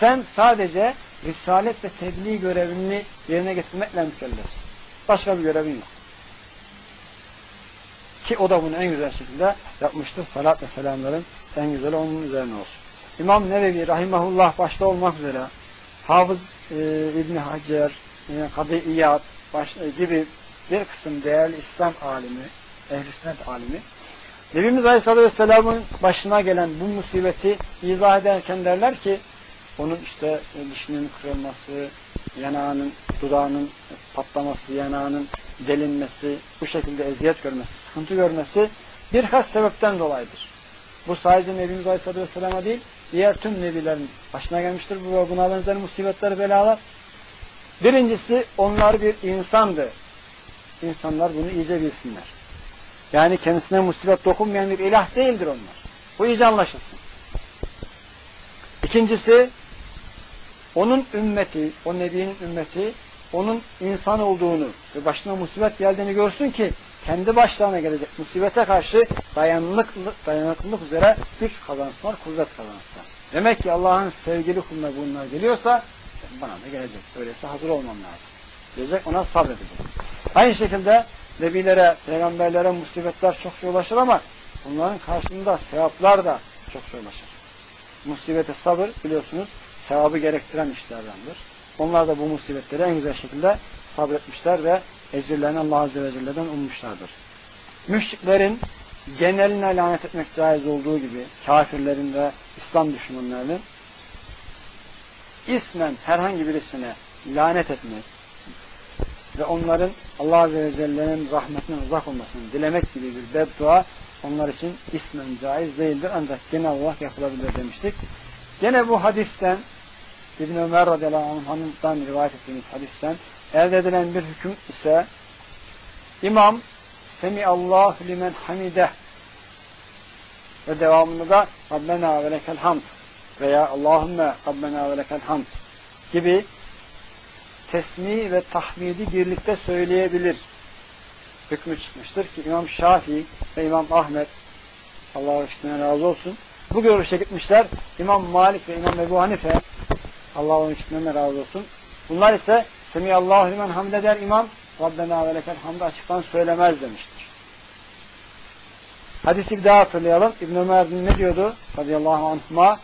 Sen sadece risalet ve tebliğ görevini yerine getirmekle mükellefsin. Başka bir görevin yok. Ki o da bunu en güzel şekilde yapmıştır. Salat ve selamların en güzeli onun üzerine olsun. İmam Nevevi Rahimahullah başta olmak üzere Hafız e, İbni Hacer, e, Kadı İyad baş, e, gibi bir kısım değerli İslam alimi, ehl-i sünnet alimi Nebimiz Aleyhisselatü Vesselam'ın başına gelen bu musibeti izah ederken derler ki onun işte e, dişinin kırılması, yanağının, dudağının patlaması, yanağının delinmesi, bu şekilde eziyet görmesi, sıkıntı görmesi birkaç sebepten dolayıdır. Bu sadece Nebimiz Aleyhisselatü Vesselam'a değil, diğer tüm nebilerin başına gelmiştir bu ve buna benzer musibetler, belalar. Birincisi onlar bir insandı. İnsanlar bunu iyice bilsinler. Yani kendisine musibet dokunmayan bir ilah değildir onlar. Bu iyice anlaşılsın. İkincisi onun ümmeti, o nebinin ümmeti onun insan olduğunu ve başına musibet geldiğini görsün ki kendi başlarına gelecek musibete karşı dayanıklılık, dayanıklılık üzere güç kazansınlar, kuvvet kazansınlar. Demek ki Allah'ın sevgili kuluna bunlar geliyorsa bana da gelecek. Öyleyse hazır olmam lazım. Gelecek ona sabredecek. Aynı şekilde nebilere, peygamberlere musibetler çok şey ulaşır ama bunların karşılığında sevaplar da çok şey ulaşır. Musibete sabır biliyorsunuz sevabı gerektiren işlerdendir. Onlar da bu musibetleri en güzel şekilde sabretmişler ve ecirlerini Allah Azze ve Celle'den ummuşlardır. Müşriklerin geneline lanet etmek caiz olduğu gibi kafirlerin ve İslam düşmanlarının ismen herhangi birisine lanet etmek ve onların Allah Azze ve Celle'nin rahmetinden uzak olmasını dilemek gibi bir beddua onlar için ismen caiz değildir ancak genel olarak yapılabilir demiştik. Gene bu hadisten İbn Ömer radıyallahu anh'tan rivayet ettiğimiz hadisten elde edilen bir hüküm ise İmam Semi Allah limen hamide ve devamında da Rabbena ve lekel hamd veya Allahümme Rabbena ve lekel hamd gibi tesmi ve tahmidi birlikte söyleyebilir. Hükmü çıkmıştır ki İmam Şafii ve İmam Ahmet Allah ikisinden razı olsun. Bu görüşe gitmişler. İmam Malik ve İmam Ebu Hanife Allah onun ikisinden razı olsun. Bunlar ise Semiyallahu limen hamde der imam Rabbena ve lekel hamd açıktan söylemez demiştir. Hadisi bir daha hatırlayalım. İbn Ömer ne diyordu? Radıyallahu anhuma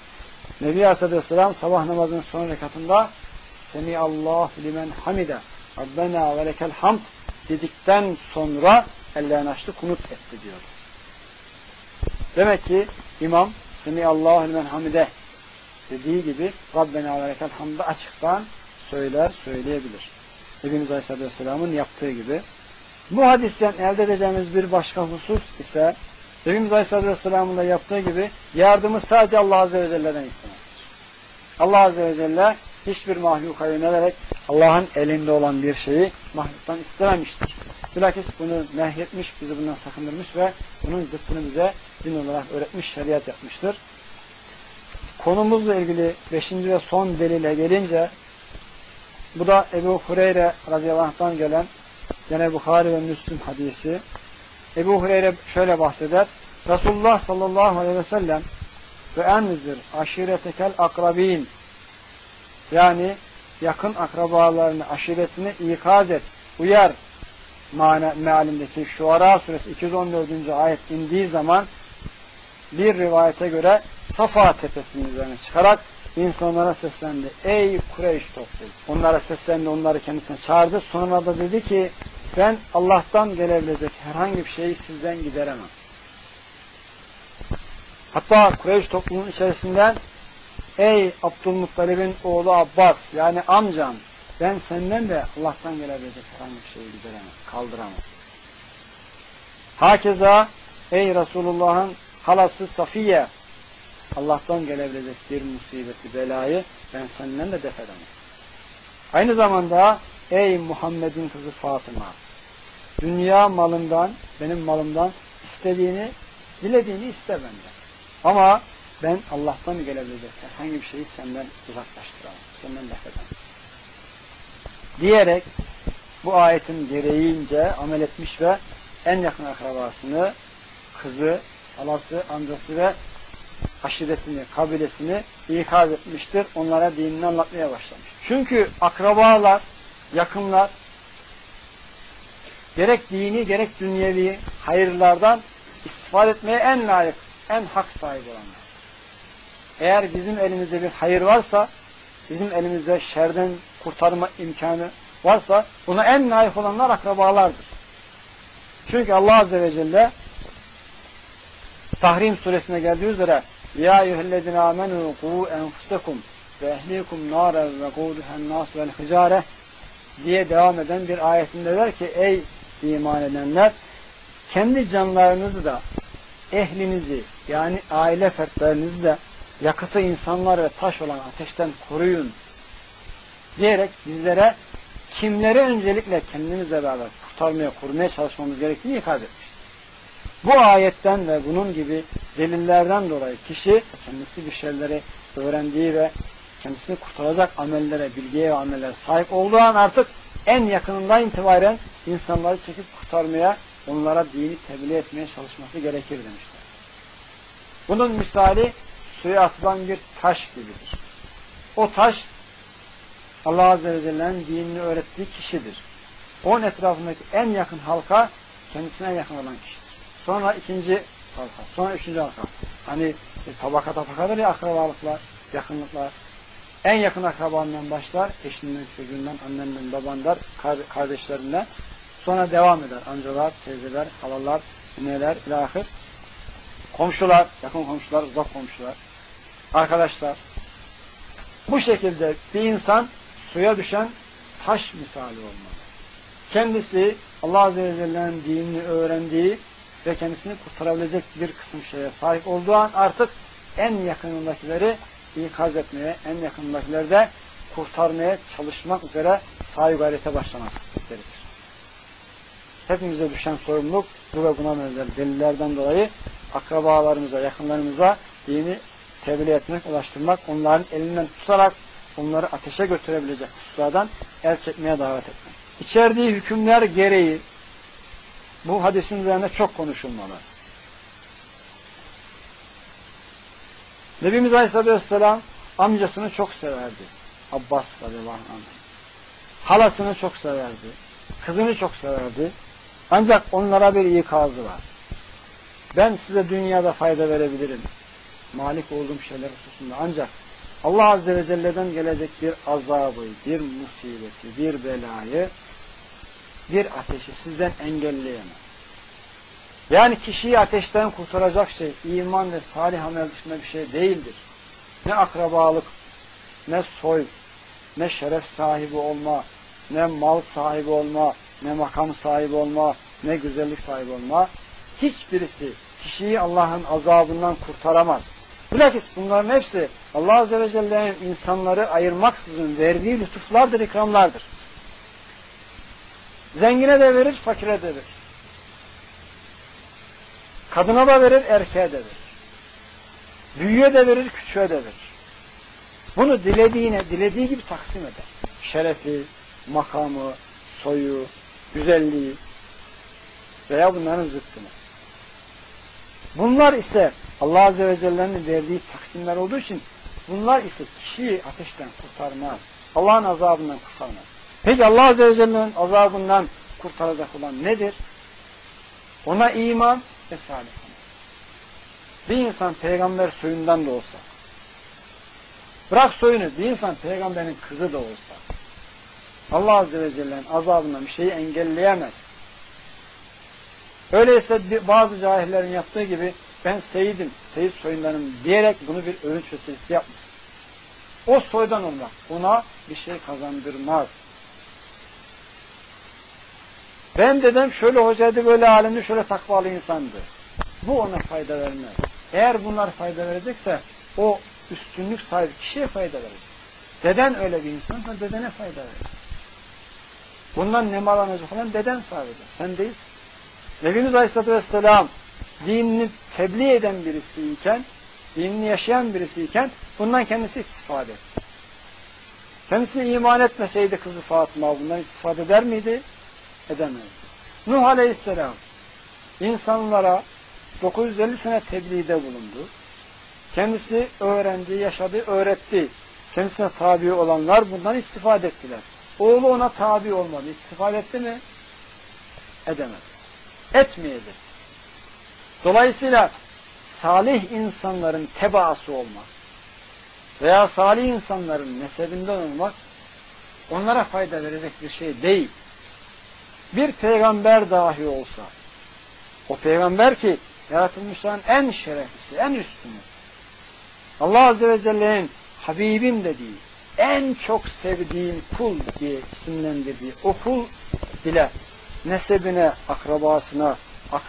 Nebi Aleyhisselam sabah namazının son rekatında Semiyallahu limen hamide Rabbena ve lekel hamd dedikten sonra ellerini açtı kunut etti diyor. Demek ki imam Semiyallahu limen hamide dediği gibi Rabbena ve lekel hamdı açıktan söyler, söyleyebilir. Nebimiz Aleyhisselam'ın yaptığı gibi. Bu hadisten elde edeceğimiz bir başka husus ise Nebimiz Aleyhisselam'ın da yaptığı gibi yardımı sadece Allah Azze ve Celle'den istemektir. Allah Azze ve Celle hiçbir mahluka yönelerek Allah'ın elinde olan bir şeyi mahluktan istememiştir. Bilakis bunu nehyetmiş, bizi bundan sakındırmış ve bunun zıttını bize din olarak öğretmiş, şeriat yapmıştır. Konumuzla ilgili beşinci ve son delile gelince bu da Ebu Hureyre radıyallahu anh'tan gelen gene Bukhari ve Müslim hadisi. Ebu Hureyre şöyle bahseder. Resulullah sallallahu aleyhi ve sellem ve enzir aşiretekel akrabin yani yakın akrabalarını, aşiretini ikaz et, uyar mealindeki Şuara suresi 214. ayet indiği zaman bir rivayete göre Safa tepesinin üzerine çıkarak insanlara seslendi. Ey Kureyş topluluğu. Onlara seslendi, onları kendisine çağırdı. Sonra da dedi ki ben Allah'tan gelebilecek herhangi bir şeyi sizden gideremem. Hatta Kureyş toplumunun içerisinden Ey Abdülmuttalib'in oğlu Abbas yani amcam ben senden de Allah'tan gelebilecek herhangi bir şeyi gideremem, kaldıramam. Hakeza ey Resulullah'ın halası Safiye Allah'tan gelebilecek bir musibeti, belayı ben senden de def edemem. Aynı zamanda ey Muhammed'in kızı Fatıma dünya malından, benim malımdan istediğini, dilediğini iste benden. Ama ben Allah'tan gelebilecek herhangi bir şeyi senden uzaklaştıramam, senden def edemem. Diyerek bu ayetin gereğince amel etmiş ve en yakın akrabasını, kızı, halası, amcası ve aşiretini, kabilesini ikaz etmiştir. Onlara dinini anlatmaya başlamış. Çünkü akrabalar, yakınlar gerek dini gerek dünyevi hayırlardan istifade etmeye en layık, en hak sahibi olanlar. Eğer bizim elimizde bir hayır varsa, bizim elimizde şerden kurtarma imkanı varsa buna en layık olanlar akrabalardır. Çünkü Allah Azze ve Celle Tahrim suresine geldiği üzere Ya eyyühellezine amenu kuvu enfusekum ve ehlikum nâre ve kuduhen nâs vel hicare diye devam eden bir ayetinde der ki ey iman edenler kendi canlarınızı da ehlinizi yani aile fertlerinizi de yakıtı insanlar ve taş olan ateşten koruyun diyerek bizlere kimleri öncelikle kendimizle beraber kurtarmaya, korumaya çalışmamız gerektiğini ikaz etmiş. Bu ayetten ve bunun gibi delillerden dolayı kişi kendisi bir şeyleri öğrendiği ve kendisini kurtaracak amellere, bilgiye ve amellere sahip olduğu an artık en yakınından itibaren insanları çekip kurtarmaya, onlara dini tebliğ etmeye çalışması gerekir demişler. Bunun misali suya atılan bir taş gibidir. O taş Allah Azze ve Celle'nin dinini öğrettiği kişidir. Onun etrafındaki en yakın halka kendisine yakın olan kişidir. Sonra ikinci halka, sonra üçüncü halka. Hani e, tabaka tabakadır ya akrabalıklar, yakınlıklar. En yakın akrabandan başlar, eşinden, çocuğundan, annenden, babandan, kardeşlerinden. Sonra devam eder. Amcalar, teyzeler, halalar, neler, ilahir. Komşular, yakın komşular, uzak komşular, arkadaşlar. Bu şekilde bir insan suya düşen taş misali olmalı. Kendisi Allah Azze ve Celle'nin dinini öğrendiği ve kendisini kurtarabilecek bir kısım şeye sahip olduğu an artık en yakınındakileri ikaz etmeye, en yakındakileri de kurtarmaya çalışmak üzere sahi gayrete başlaması gerekir. Hepimize düşen sorumluluk bu ve buna benzer delillerden dolayı akrabalarımıza, yakınlarımıza dini tebliğ etmek, ulaştırmak, onların elinden tutarak onları ateşe götürebilecek hususlardan el çekmeye davet etmek. İçerdiği hükümler gereği bu hadisin üzerine çok konuşulmalı. Nebimiz Aleyhisselatü Vesselam amcasını çok severdi. Abbas radıyallahu anh. Halasını çok severdi. Kızını çok severdi. Ancak onlara bir ikazı var. Ben size dünyada fayda verebilirim. Malik olduğum şeyler hususunda. Ancak Allah Azze ve Celle'den gelecek bir azabı, bir musibeti, bir belayı, bir ateşi sizden engelleyemem. Yani kişiyi ateşten kurtaracak şey iman ve salih amel dışında bir şey değildir. Ne akrabalık, ne soy, ne şeref sahibi olma, ne mal sahibi olma, ne makam sahibi olma, ne güzellik sahibi olma. Hiçbirisi kişiyi Allah'ın azabından kurtaramaz. Bilakis bunların hepsi Allah Azze ve Celle'nin insanları ayırmaksızın verdiği lütuflardır, ikramlardır. Zengine de verir, fakire de verir. Kadına da verir, erkeğe de verir. Büyüğe de verir, küçüğe de verir. Bunu dilediğine, dilediği gibi taksim eder. Şerefi, makamı, soyu, güzelliği veya bunların zıttını. Bunlar ise Allah Azze ve Celle'nin verdiği taksimler olduğu için bunlar ise kişiyi ateşten kurtarmaz. Allah'ın azabından kurtarmaz. Peki Allah Azze ve Celle'nin azabından kurtaracak olan nedir? Ona iman ve salih. Bir insan peygamber soyundan da olsa, bırak soyunu bir insan peygamberin kızı da olsa, Allah Azze ve Celle'nin azabından bir şeyi engelleyemez. Öyleyse bazı cahillerin yaptığı gibi ben Seyit'im, Seyit soyundanım diyerek bunu bir övünç vesilesi yapmış. O soydan olmak ona bir şey kazandırmaz. Ben dedem şöyle hocaydı, böyle alimdi, şöyle takvalı insandı. Bu ona fayda vermez. Eğer bunlar fayda verecekse o üstünlük sahibi kişiye fayda verecek. Deden öyle bir insan, dedene fayda verecek. Bundan ne malanacak olan deden sahibi. Sen değilsin. Nebimiz Aleyhisselatü Vesselam dinini tebliğ eden birisiyken, dinini yaşayan birisiyken bundan kendisi istifade etti. Kendisi iman etmeseydi kızı Fatıma bundan istifade eder miydi? Edemezdi. Nuh Aleyhisselam insanlara 950 sene tebliğde bulundu. Kendisi öğrendi, yaşadı, öğretti. Kendisine tabi olanlar bundan istifade ettiler. Oğlu ona tabi olmadı. İstifade etti mi? Edemedi. Etmeyecek. Dolayısıyla salih insanların tebaası olmak veya salih insanların nesebinden olmak onlara fayda verecek bir şey değil. Bir peygamber dahi olsa o peygamber ki yaratılmışların en şereflisi, en üstünü Allah Azze ve Celle'nin Habibim dediği, en çok sevdiğim kul diye isimlendirdiği o kul bile nesebine, akrabasına,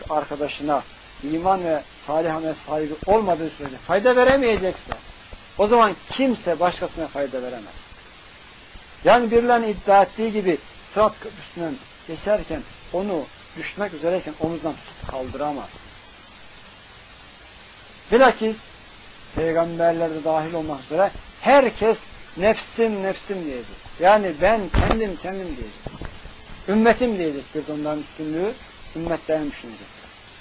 arkadaşına, iman ve salih amel sahibi olmadığı sürece fayda veremeyecekse O zaman kimse başkasına fayda veremez. Yani birilerinin iddia ettiği gibi sırat köprüsünden geçerken onu düşmek üzereyken omuzdan tutup kaldıramaz. Bilakis peygamberler de dahil olmak üzere herkes nefsim nefsim diyecek. Yani ben kendim kendim diyecek. Ümmetim diyecek bir onların üstünlüğü ümmetlerini düşünecek.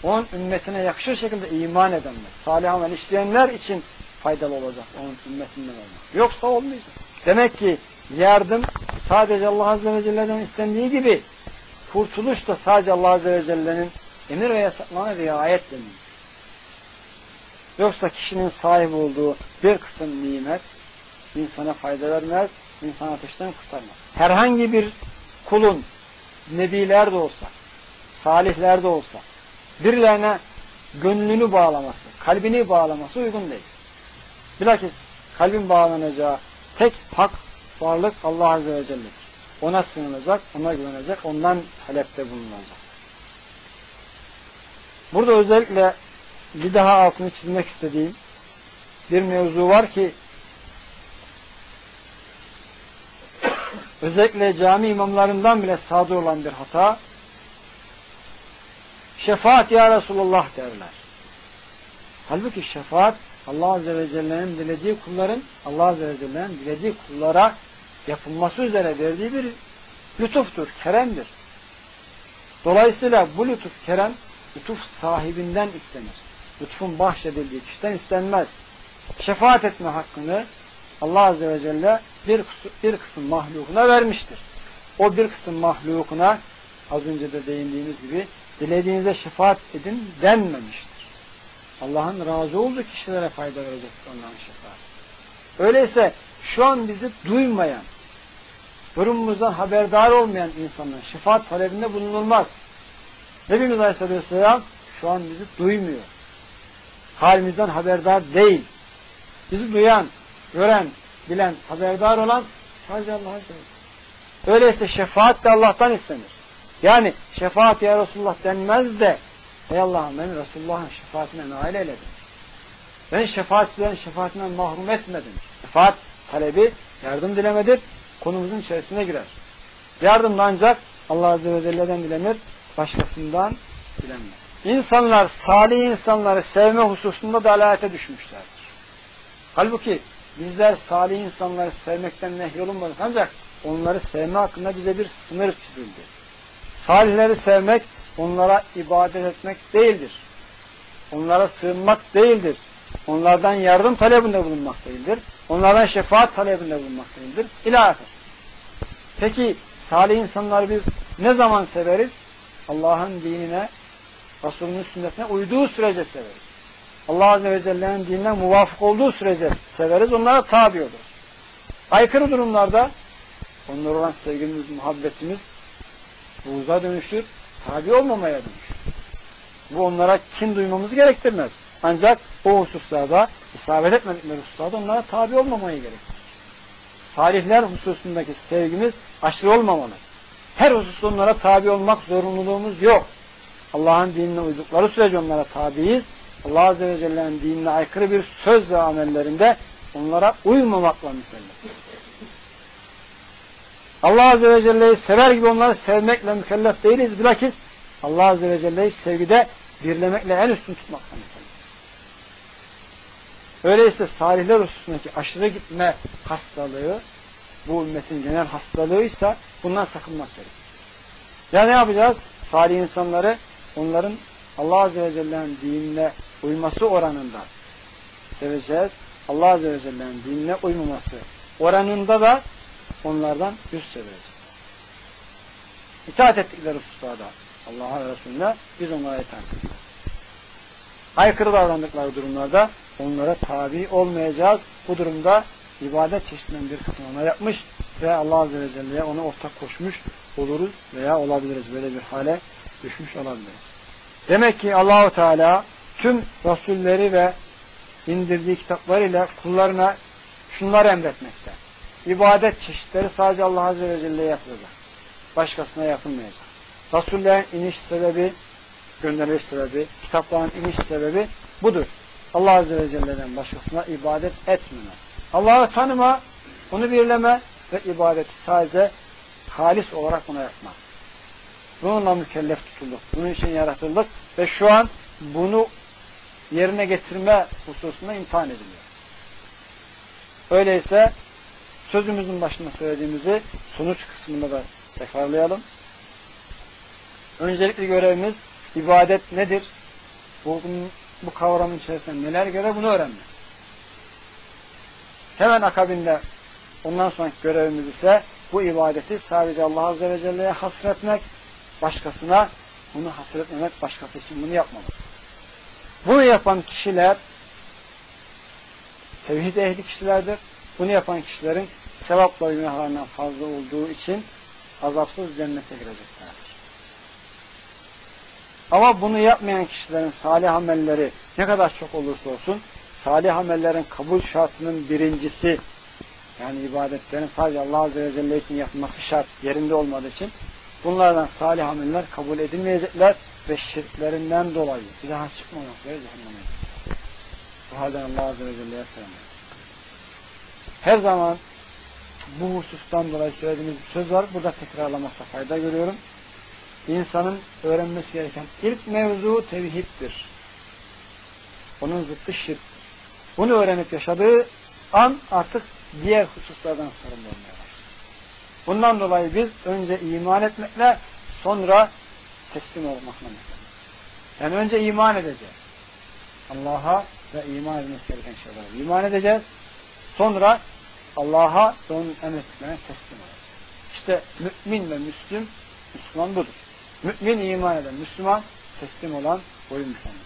Onun ümmetine yakışır şekilde iman edenler, salih amel işleyenler için faydalı olacak onun ümmetinden olmak. Yoksa olmayacak. Demek ki yardım sadece Allah Azze ve Celle'den istendiği gibi kurtuluş da sadece Allah Azze ve Celle'nin emir ve yasaklarına riayet denilir. Yoksa kişinin sahip olduğu bir kısım nimet insana fayda vermez, insan ateşten kurtarmaz. Herhangi bir kulun nebiler de olsa, salihler de olsa birilerine gönlünü bağlaması, kalbini bağlaması uygun değil. Bilakis kalbin bağlanacağı tek hak varlık Allah Azze ve Celle'dir. Ona sığınacak, ona güvenecek, ondan talepte bulunacak. Burada özellikle bir daha altını çizmek istediğim bir mevzu var ki özellikle cami imamlarından bile sadır olan bir hata şefaat ya Resulullah derler. Halbuki şefaat Allah Azze ve Celle'nin dilediği kulların Allah Azze ve Celle'nin dilediği kullara yapılması üzere verdiği bir lütuftur, keremdir. Dolayısıyla bu lütuf, kerem, lütuf sahibinden istenir. Lütfun bahşedildiği kişiden istenmez. Şefaat etme hakkını Allah Azze ve Celle bir, bir kısım mahlukuna vermiştir. O bir kısım mahlukuna az önce de değindiğimiz gibi dilediğinize şefaat edin denmemiştir. Allah'ın razı olduğu kişilere fayda verecektir onların şefaat. Öyleyse şu an bizi duymayan, durumumuzdan haberdar olmayan insanların şefaat talebinde bulunulmaz. Nebimiz Aleyhisselatü Vesselam şu an bizi duymuyor. Halimizden haberdar değil. Bizi duyan, gören, bilen, haberdar olan sadece Allah Azze ve Öyleyse şefaat de Allah'tan istenir. Yani şefaat ya Resulullah denmez de Ey Allah'ım beni Resulullah'ın şefaatine nail eyledin. Beni şefaatçilerin şefaatinden mahrum etmedin. Şefaat talebi yardım dilemedir. Konumuzun içerisine girer. Yardım da ancak Allah Azze ve Celle'den dilenir. Başkasından dilenmez. İnsanlar, salih insanları sevme hususunda dalalete düşmüşlerdir. Halbuki bizler salih insanları sevmekten nehyolunmadık ancak onları sevme hakkında bize bir sınır çizildi. Salihleri sevmek onlara ibadet etmek değildir. Onlara sığınmak değildir. Onlardan yardım talebinde bulunmak değildir. Onlardan şefaat talebinde bulunmak değildir. İlahir. Peki salih insanları biz ne zaman severiz? Allah'ın dinine, Resulünün sünnetine uyduğu sürece severiz. Allah Azze ve Celle'nin dinine muvafık olduğu sürece severiz. Onlara tabi oluruz. Aykırı durumlarda onlara olan sevgimiz, muhabbetimiz buğza dönüşür, tabi olmamaya dönüşür. Bu onlara kin duymamızı gerektirmez. Ancak o hususlarda, isabet etmedikleri hususlarda onlara tabi olmamayı gerektirir. Salihler hususundaki sevgimiz aşırı olmamalı. Her hususta onlara tabi olmak zorunluluğumuz yok. Allah'ın dinine uydukları sürece onlara tabiiz. Allah Azze ve Celle'nin dinine aykırı bir söz ve amellerinde onlara uymamakla mükellef. Allah Azze ve Celle'yi sever gibi onları sevmekle mükellef değiliz. Bilakis Allah Azze ve Celle'yi sevgide birlemekle en üstün tutmakla mükellef. Öyleyse salihler hususundaki aşırı gitme hastalığı bu ümmetin genel hastalığıysa bundan sakınmak gerekir. Ya ne yapacağız? Salih insanları onların Allah Azze ve Celle'nin dinine uyması oranında seveceğiz. Allah Azze ve Celle'nin dinine uymaması oranında da onlardan yüz çevireceğiz. İtaat ettikleri hususlarda Allah'a ve Resulüne biz onlara itaat edeceğiz. Aykırı davrandıkları durumlarda onlara tabi olmayacağız. Bu durumda ibadet çeşitlerinin bir kısmını yapmış ve Allah Azze ve Celle'ye ona ortak koşmuş oluruz veya olabiliriz. Böyle bir hale düşmüş olabiliriz. Demek ki Allahu Teala tüm rasulleri ve indirdiği kitaplarıyla kullarına şunları emretmekte. İbadet çeşitleri sadece Allah Azze ve Celle'ye yapılacak. Başkasına yapılmayacak. Rasullerin iniş sebebi, gönderiliş sebebi, kitapların iniş sebebi budur. Allah Azze ve Celle'den başkasına ibadet etmemek. Allah'ı tanıma, onu birleme ve ibadeti sadece halis olarak ona yapma. Bununla mükellef tutulduk. Bunun için yaratıldık ve şu an bunu yerine getirme hususunda imtihan ediliyor. Öyleyse sözümüzün başında söylediğimizi sonuç kısmında da tekrarlayalım. Öncelikli görevimiz ibadet nedir? Bu, bu kavramın içerisinde neler göre bunu öğrenmek. Hemen akabinde ondan sonraki görevimiz ise bu ibadeti sadece Allah Azze ve Celle'ye hasretmek, başkasına bunu hasretmemek, başkası için bunu yapmamak. Bunu yapan kişiler tevhid ehli kişilerdir. Bunu yapan kişilerin sevapla günahlarından fazla olduğu için azapsız cennete gireceklerdir. Ama bunu yapmayan kişilerin salih amelleri ne kadar çok olursa olsun salih amellerin kabul şartının birincisi yani ibadetlerin sadece Allah Azze ve Celle için yapılması şart yerinde olmadığı için bunlardan salih ameller kabul edilmeyecekler ve şirklerinden dolayı bir daha çıkmamakları cehenneme Bu halden Allah Azze ve Celle'ye sığınıyor. Her zaman bu husustan dolayı söylediğimiz bir söz var. Burada tekrarlamakta fayda görüyorum. İnsanın öğrenmesi gereken ilk mevzu tevhiddir. Onun zıttı şirk. Bunu öğrenip yaşadığı an artık diğer hususlardan sorumlu olmaya. Bundan dolayı biz önce iman etmekle sonra teslim olmakla mükemmeliz. Yani önce iman edeceğiz. Allah'a ve iman edilmesi gereken şeyler. İman edeceğiz. Sonra Allah'a ve onun emrettiklerine teslim olacağız. İşte mümin ve müslüm, Müslüman budur. Mümin iman eden, Müslüman teslim olan boyun mükemmel.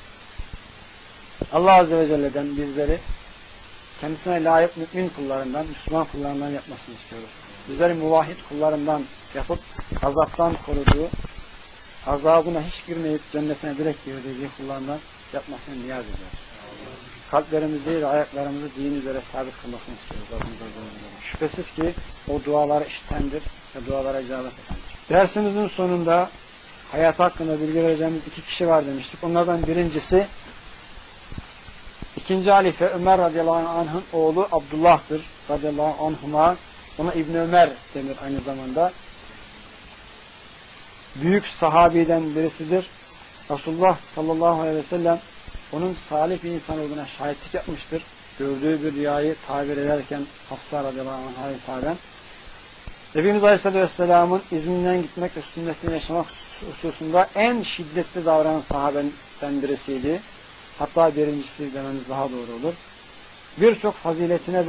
Allah Azze ve Celle'den bizleri kendisine layık mümin kullarından, Müslüman kullarından yapmasını istiyoruz. Bizleri muvahhid kullarından yapıp azaptan koruduğu, azabına hiç girmeyip cennetine direkt girdiği kullarından yapmasını niyaz ediyoruz. Kalplerimizi ve ayaklarımızı din üzere sabit kılmasını istiyoruz Şüphesiz ki o dualara işitendir ve dualara icabet edendir. Dersimizin sonunda hayat hakkında bilgi vereceğimiz iki kişi var demiştik. Onlardan birincisi İkinci halife Ömer radıyallahu anh'ın oğlu Abdullah'tır radıyallahu anhuma. Ona İbn Ömer denir aynı zamanda. Büyük sahabiden birisidir. Resulullah sallallahu aleyhi ve sellem onun salih bir insan olduğuna şahitlik yapmıştır. Gördüğü bir rüyayı tabir ederken Hafsa radıyallahu anh'a hitaben Nebimiz Aleyhisselatü Vesselam'ın izninden gitmek ve sünnetini yaşamak hususunda en şiddetli davranan sahabeden birisiydi. Hatta birincisi dememiz daha doğru olur. Birçok faziletine e,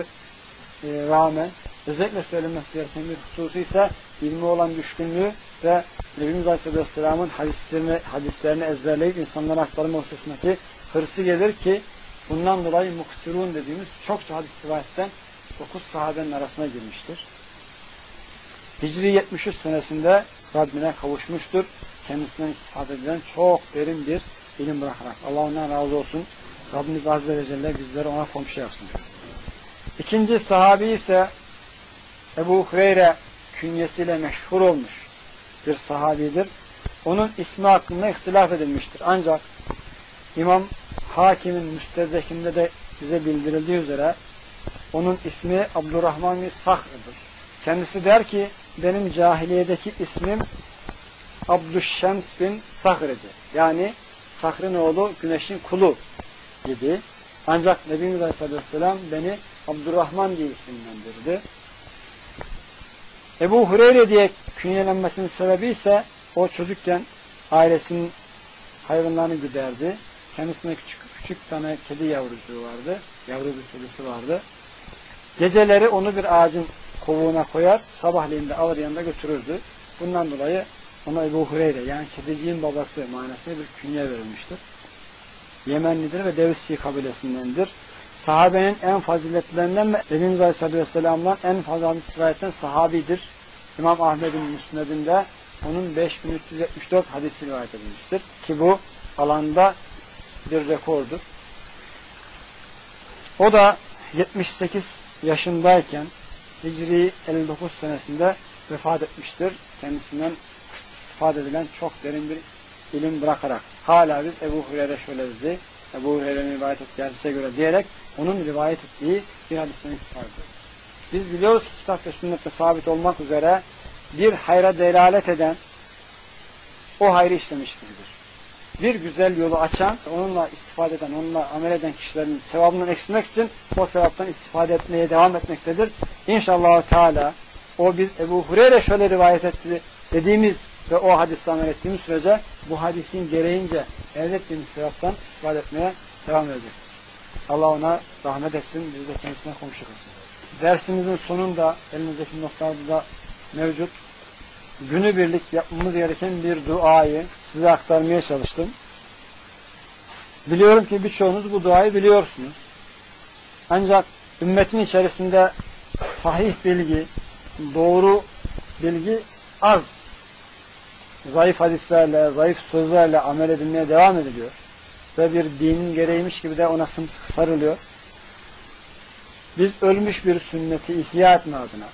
rağmen özellikle söylenmesi gereken bir hususu ise ilmi olan düşkünlüğü ve Nebimiz Aleyhisselam'ın hadislerini, hadislerini ezberleyip insanlara aktarma hususundaki hırsı gelir ki bundan dolayı muksirun dediğimiz çokça hadis rivayetten 9 sahabenin arasına girmiştir. Hicri 73 senesinde Rabbine kavuşmuştur. Kendisinden istifade edilen çok derin bir ilim bırakarak. Allah ondan razı olsun. Rabbimiz Azze ve Celle bizleri ona komşu yapsın. İkinci sahabi ise Ebu Hureyre künyesiyle meşhur olmuş bir sahabidir. Onun ismi hakkında ihtilaf edilmiştir. Ancak İmam Hakim'in müstedrekinde de bize bildirildiği üzere onun ismi Abdurrahman bin Sahr'dır. Kendisi der ki benim cahiliyedeki ismim Abdüşşems bin Sahr'dı. Yani Sahr'ın oğlu güneşin kulu gibi. Ancak Nebimiz Aleyhisselam beni Abdurrahman diye isimlendirdi. Ebu Hureyre diye künyelenmesinin sebebi ise o çocukken ailesinin hayvanlarını güderdi. Kendisine küçük küçük tane kedi yavrucuğu vardı. Yavru bir kedisi vardı. Geceleri onu bir ağacın kovuğuna koyar, sabahleyin de alır yanında götürürdü. Bundan dolayı ona Ebu Hureyre yani kediciğin babası manasında bir künye verilmiştir. Yemenlidir ve Devsi kabilesindendir. Sahabenin en faziletlerinden ve Efendimiz Aleyhisselatü Vesselam'dan en fazla hadis rivayetten sahabidir. İmam Ahmet'in müsnedinde onun 5374 hadisi rivayet edilmiştir. Ki bu alanda bir rekordur. O da 78 yaşındayken Hicri 59 senesinde vefat etmiştir. Kendisinden istifade edilen çok derin bir ilim bırakarak. Hala biz Ebu Hureyre şöyle dedi. Ebu Hureyre'nin rivayet ettiği göre diyerek onun rivayet ettiği bir hadisten istifade. Biz biliyoruz ki kitap ve sünnette sabit olmak üzere bir hayra delalet eden o hayrı işlemiş gibidir. Bir güzel yolu açan, onunla istifade eden, onunla amel eden kişilerin sevabından eksilmek için o sevaptan istifade etmeye devam etmektedir. İnşallah Teala o biz Ebu Hureyre şöyle rivayet etti dediğimiz ve o hadiste amel ettiğimiz sürece bu hadisin gereğince elde ettiğimiz sevaptan istifade etmeye devam edecek. Allah ona rahmet etsin, biz de kendisine komşu kılsın. Dersimizin sonunda elinizdeki notlarda da mevcut günübirlik yapmamız gereken bir duayı size aktarmaya çalıştım. Biliyorum ki birçoğunuz bu duayı biliyorsunuz. Ancak ümmetin içerisinde sahih bilgi, doğru bilgi az. Zayıf hadislerle, zayıf sözlerle amel edilmeye devam ediliyor. Ve bir dinin gereğiymiş gibi de ona sımsıkı sarılıyor. Biz ölmüş bir sünneti ihya etme adına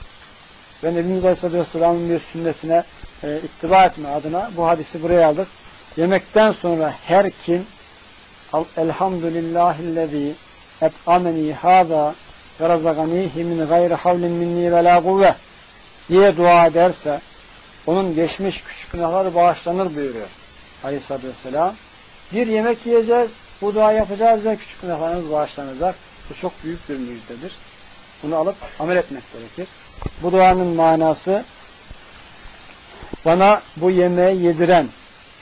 ve Nebimiz Aleyhisselatü Vesselam'ın bir sünnetine e, ittiba etme adına bu hadisi buraya aldık. Yemekten sonra her kim Elhamdülillahillezî et'ameni hâzâ ve razaganihi min gayri havlin minni ve la kuvve diye dua ederse onun geçmiş küçük günahları bağışlanır buyuruyor Aleyhisselatü Vesselam. Bir yemek yiyeceğiz, bu dua yapacağız ve küçük günahlarımız bağışlanacak. Bu çok büyük bir müjdedir. Bunu alıp amel etmek gerekir. Bu duanın manası bana bu yemeği yediren,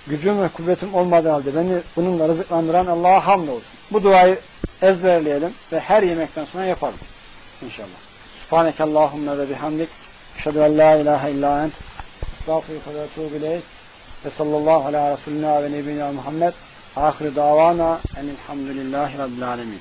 gücüm ve kuvvetim olmadığı halde beni bununla rızıklandıran Allah'a hamdolsun. Bu duayı ezberleyelim ve her yemekten sonra yapalım. İnşallah. Subhaneke Allahümme ve bihamdik. Eşhedü en la ilahe illa ent. Estağfirullah ve etûbü ileyk. Ve sallallahu ala Resulina ve nebina Muhammed. Ahir davana enilhamdülillahi rabbil alemin.